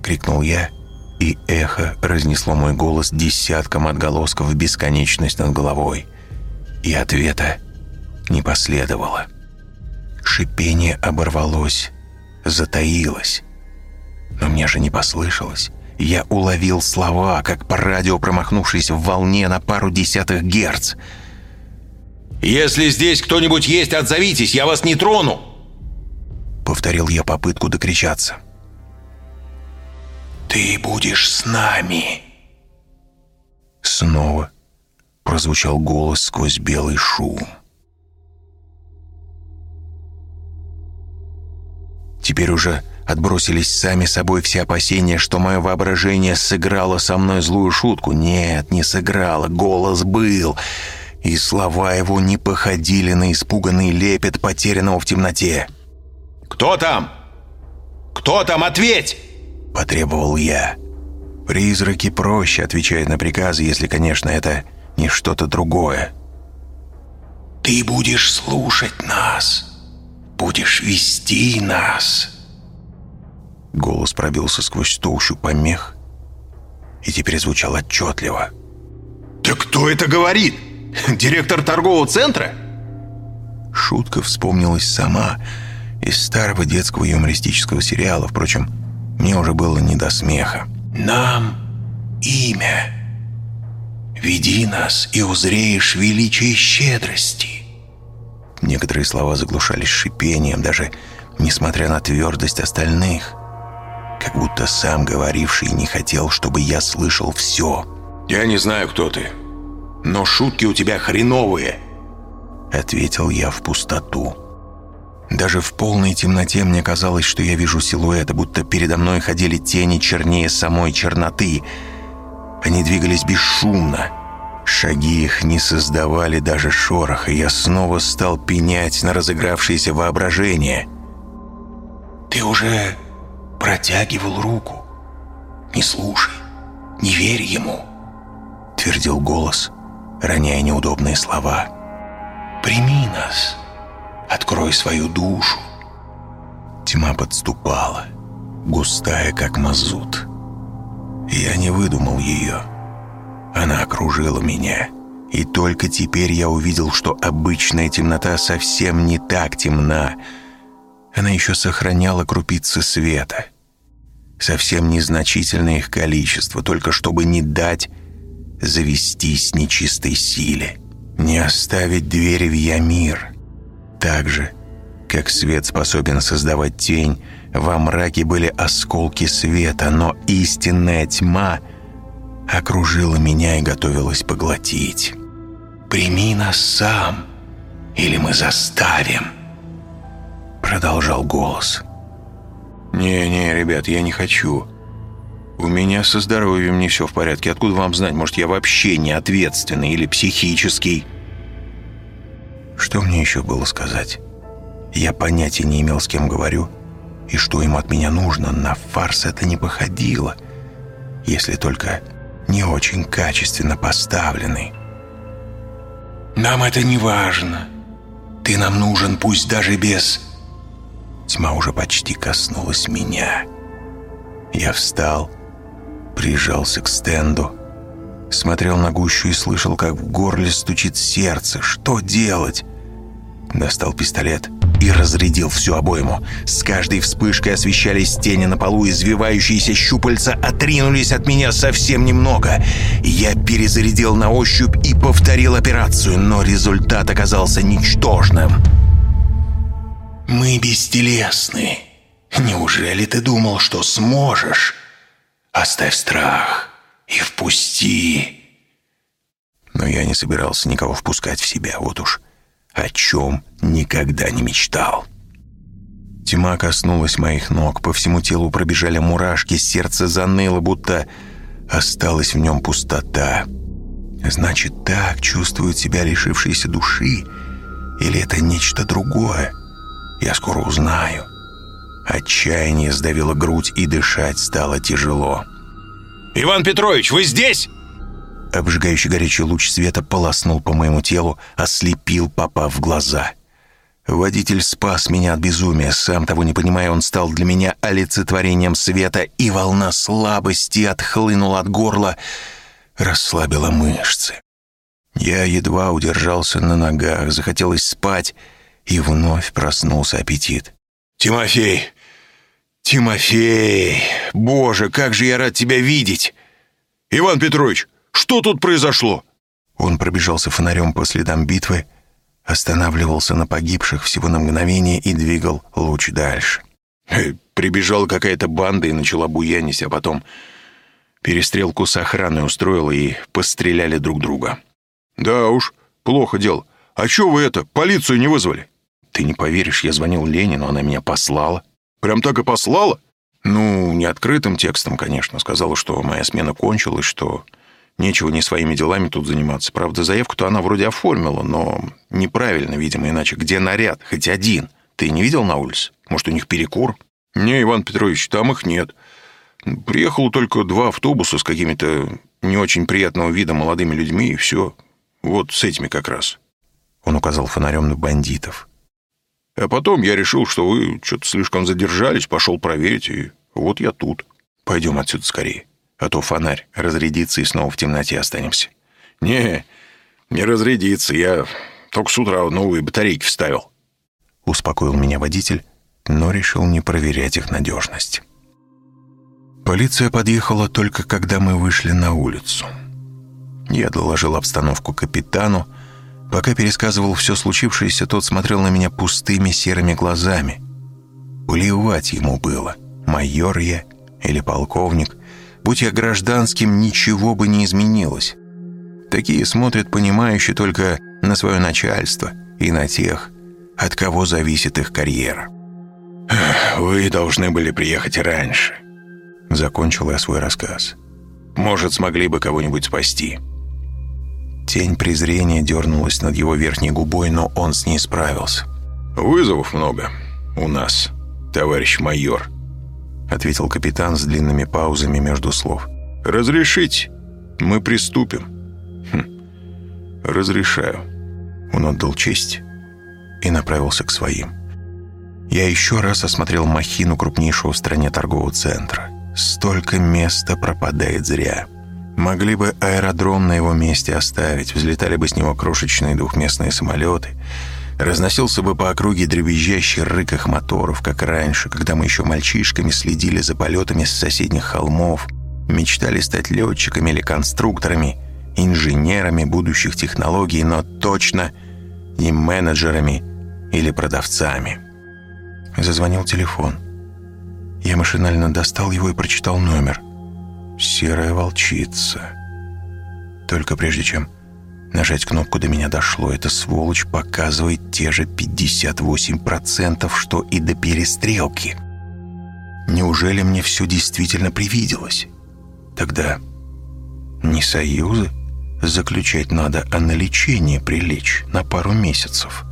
Крикнул я, и эхо разнесло мой голос десятком отголосков в бесконечность над головой. И ответа не последовало. Шипение оборвалось, затаилось. Но мне же не послышалось. Я уловил слова, как по радио промахнувшись в волне на пару десятых герц. «Если здесь кто-нибудь есть, отзовитесь, я вас не трону!» Повторил я попытку докричаться. «Ты будешь с нами!» Снова прозвучал голос сквозь белый шум. Теперь уже Отбросились сами собой все опасения, что мое воображение сыграло со мной злую шутку. Нет, не сыграло, голос был. И слова его не походили на испуганный лепет потерянного в темноте. «Кто там? Кто там? Ответь!» — потребовал я. Призраки проще отвечают на приказы, если, конечно, это не что-то другое. «Ты будешь слушать нас, будешь вести нас». Голос пробился сквозь толщу помех и теперь звучал отчетливо. «Да кто это говорит? Директор торгового центра?» Шутка вспомнилась сама из старого детского юмористического сериала. Впрочем, мне уже было не до смеха. «Нам имя. Веди нас, и узреешь величие щедрости». Некоторые слова заглушались шипением, даже несмотря на твердость остальных. Как будто сам говоривший не хотел, чтобы я слышал все. «Я не знаю, кто ты, но шутки у тебя хреновые», — ответил я в пустоту. Даже в полной темноте мне казалось, что я вижу силуэты, будто передо мной ходили тени чернее самой черноты. Они двигались бесшумно. Шаги их не создавали даже шороха, и я снова стал пенять на разыгравшееся воображение. «Ты уже протягивал руку. Не слушай, не верь ему», — твердил голос, роняя неудобные слова. «Прими нас». Открой свою душу. Тьма подступала, густая, как мазут. Я не выдумал ее. Она окружила меня. И только теперь я увидел, что обычная темнота совсем не так темна. Она еще сохраняла крупицы света. Совсем незначительное их количество, только чтобы не дать завестись нечистой силе. Не оставить двери в Ямир — так же, как свет способен создавать тень, во мраке были осколки света, но истинная тьма окружила меня и готовилась поглотить. «Прими нас сам, или мы заставим», — продолжал голос. «Не-не, ребят, я не хочу. У меня со здоровьем не все в порядке. Откуда вам знать? Может, я вообще не ответственный или психический?» Что мне еще было сказать? Я понятия не имел, с кем говорю, и что ему от меня нужно. На фарс это не походило, если только не очень качественно поставленный. «Нам это не важно. Ты нам нужен, пусть даже без...» Тьма уже почти коснулась меня. Я встал, прижался к стенду, Смотрел на гущу и слышал, как в горле стучит сердце. Что делать? Достал пистолет и разрядил всю обойму. С каждой вспышкой освещались тени на полу, извивающиеся щупальца отринулись от меня совсем немного. Я перезарядил на ощупь и повторил операцию, но результат оказался ничтожным. «Мы бестелесны. Неужели ты думал, что сможешь? Оставь страх и впусти». Но я не собирался никого впускать в себя, вот уж о чем никогда не мечтал. Тьма коснулась моих ног, по всему телу пробежали мурашки, сердце заныло, будто осталась в нем пустота. Значит, так чувствует себя лишившиеся души? Или это нечто другое? Я скоро узнаю. Отчаяние сдавило грудь, и дышать стало тяжело. «Иван Петрович, вы здесь?» Обжигающий горячий луч света полоснул по моему телу, ослепил, попав в глаза. Водитель спас меня от безумия. Сам того не понимая, он стал для меня олицетворением света, и волна слабости отхлынула от горла, расслабила мышцы. Я едва удержался на ногах, захотелось спать, и вновь проснулся аппетит. «Тимофей! Тимофей! Боже, как же я рад тебя видеть! Иван Петрович, что тут произошло?» Он пробежался фонарем по следам битвы, останавливался на погибших всего на мгновение и двигал луч дальше. Э, прибежала какая-то банда и начала буянить, а потом перестрелку с охраной устроила и постреляли друг друга. «Да уж, плохо дело. А чё вы это, полицию не вызвали?» «Ты не поверишь, я звонил Ленину, она меня послала». Прям так и послала?» Ну, не открытым текстом, конечно. Сказала, что моя смена кончилась, что нечего не своими делами тут заниматься. Правда, заявку-то она вроде оформила, но неправильно, видимо, иначе где наряд? Хоть один. Ты не видел на улице? Может, у них перекур? «Не, Иван Петрович, там их нет. Приехало только два автобуса с какими-то не очень приятного вида молодыми людьми, и все. Вот с этими как раз». Он указал фонарем на бандитов. А потом я решил, что вы что-то слишком задержались, пошел проверить, и вот я тут. Пойдем отсюда скорее, а то фонарь разрядится и снова в темноте останемся. Не, не разрядится, я только с утра новые батарейки вставил. Успокоил меня водитель, но решил не проверять их надежность. Полиция подъехала только когда мы вышли на улицу. Я доложил обстановку капитану, Пока пересказывал все случившееся, тот смотрел на меня пустыми серыми глазами. Плевать ему было, майор я или полковник. Будь я гражданским, ничего бы не изменилось. Такие смотрят понимающе только на свое начальство и на тех, от кого зависит их карьера. «Вы должны были приехать раньше», — закончил я свой рассказ. «Может, смогли бы кого-нибудь спасти». Тень презрения дернулась над его верхней губой, но он с ней справился. «Вызовов много у нас, товарищ майор», — ответил капитан с длинными паузами между слов. «Разрешить? Мы приступим». «Хм, разрешаю». Он отдал честь и направился к своим. Я еще раз осмотрел махину крупнейшего в стране торгового центра. Столько места пропадает зря. Могли бы аэродром на его месте оставить, взлетали бы с него крошечные двухместные самолеты, разносился бы по округе дребезжащий рык их моторов, как раньше, когда мы еще мальчишками следили за полетами с соседних холмов, мечтали стать летчиками или конструкторами, инженерами будущих технологий, но точно не менеджерами или продавцами. Зазвонил телефон. Я машинально достал его и прочитал номер – серая волчица. Только прежде чем нажать кнопку до меня дошло, эта сволочь показывает те же 58%, что и до перестрелки. Неужели мне все действительно привиделось? Тогда не союзы заключать надо, а на лечение прилечь на пару месяцев.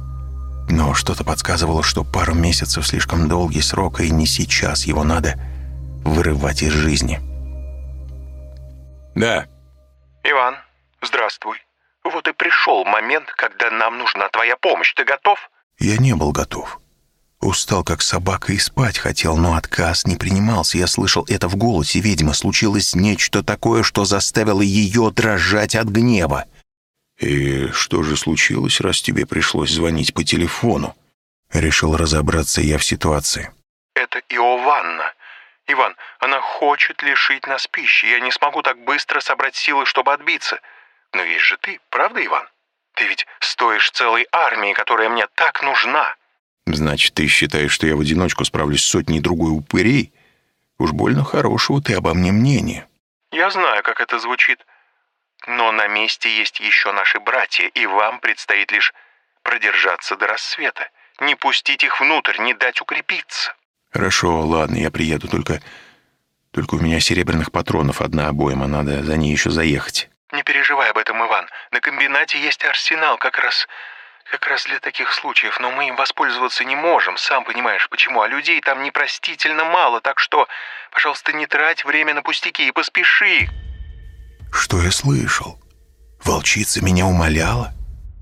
Но что-то подсказывало, что пару месяцев слишком долгий срок, и не сейчас его надо вырывать из жизни. «Да». «Иван, здравствуй. Вот и пришел момент, когда нам нужна твоя помощь. Ты готов?» Я не был готов. Устал, как собака, и спать хотел, но отказ не принимался. Я слышал это в голосе ведьмы. Случилось нечто такое, что заставило ее дрожать от гнева. «И что же случилось, раз тебе пришлось звонить по телефону?» Решил разобраться я в ситуации. «Это Иованна. Иван, она хочет лишить нас пищи. Я не смогу так быстро собрать силы, чтобы отбиться. Но есть же ты, правда, Иван? Ты ведь стоишь целой армии, которая мне так нужна. Значит, ты считаешь, что я в одиночку справлюсь с сотней другой упырей? Уж больно хорошего ты обо мне мнения. Я знаю, как это звучит. Но на месте есть еще наши братья, и вам предстоит лишь продержаться до рассвета. Не пустить их внутрь, не дать укрепиться. «Хорошо, ладно, я приеду, только... Только у меня серебряных патронов одна обойма, надо за ней еще заехать». «Не переживай об этом, Иван. На комбинате есть арсенал как раз... как раз для таких случаев, но мы им воспользоваться не можем, сам понимаешь почему, а людей там непростительно мало, так что, пожалуйста, не трать время на пустяки и поспеши». «Что я слышал? Волчица меня умоляла?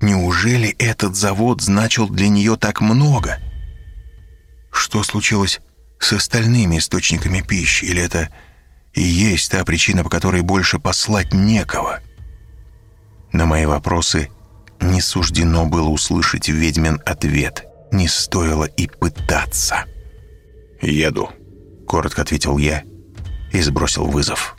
Неужели этот завод значил для нее так много?» Что случилось с остальными источниками пищи? Или это и есть та причина, по которой больше послать некого? На мои вопросы не суждено было услышать ведьмин ответ. Не стоило и пытаться. «Еду», — коротко ответил я и сбросил вызов.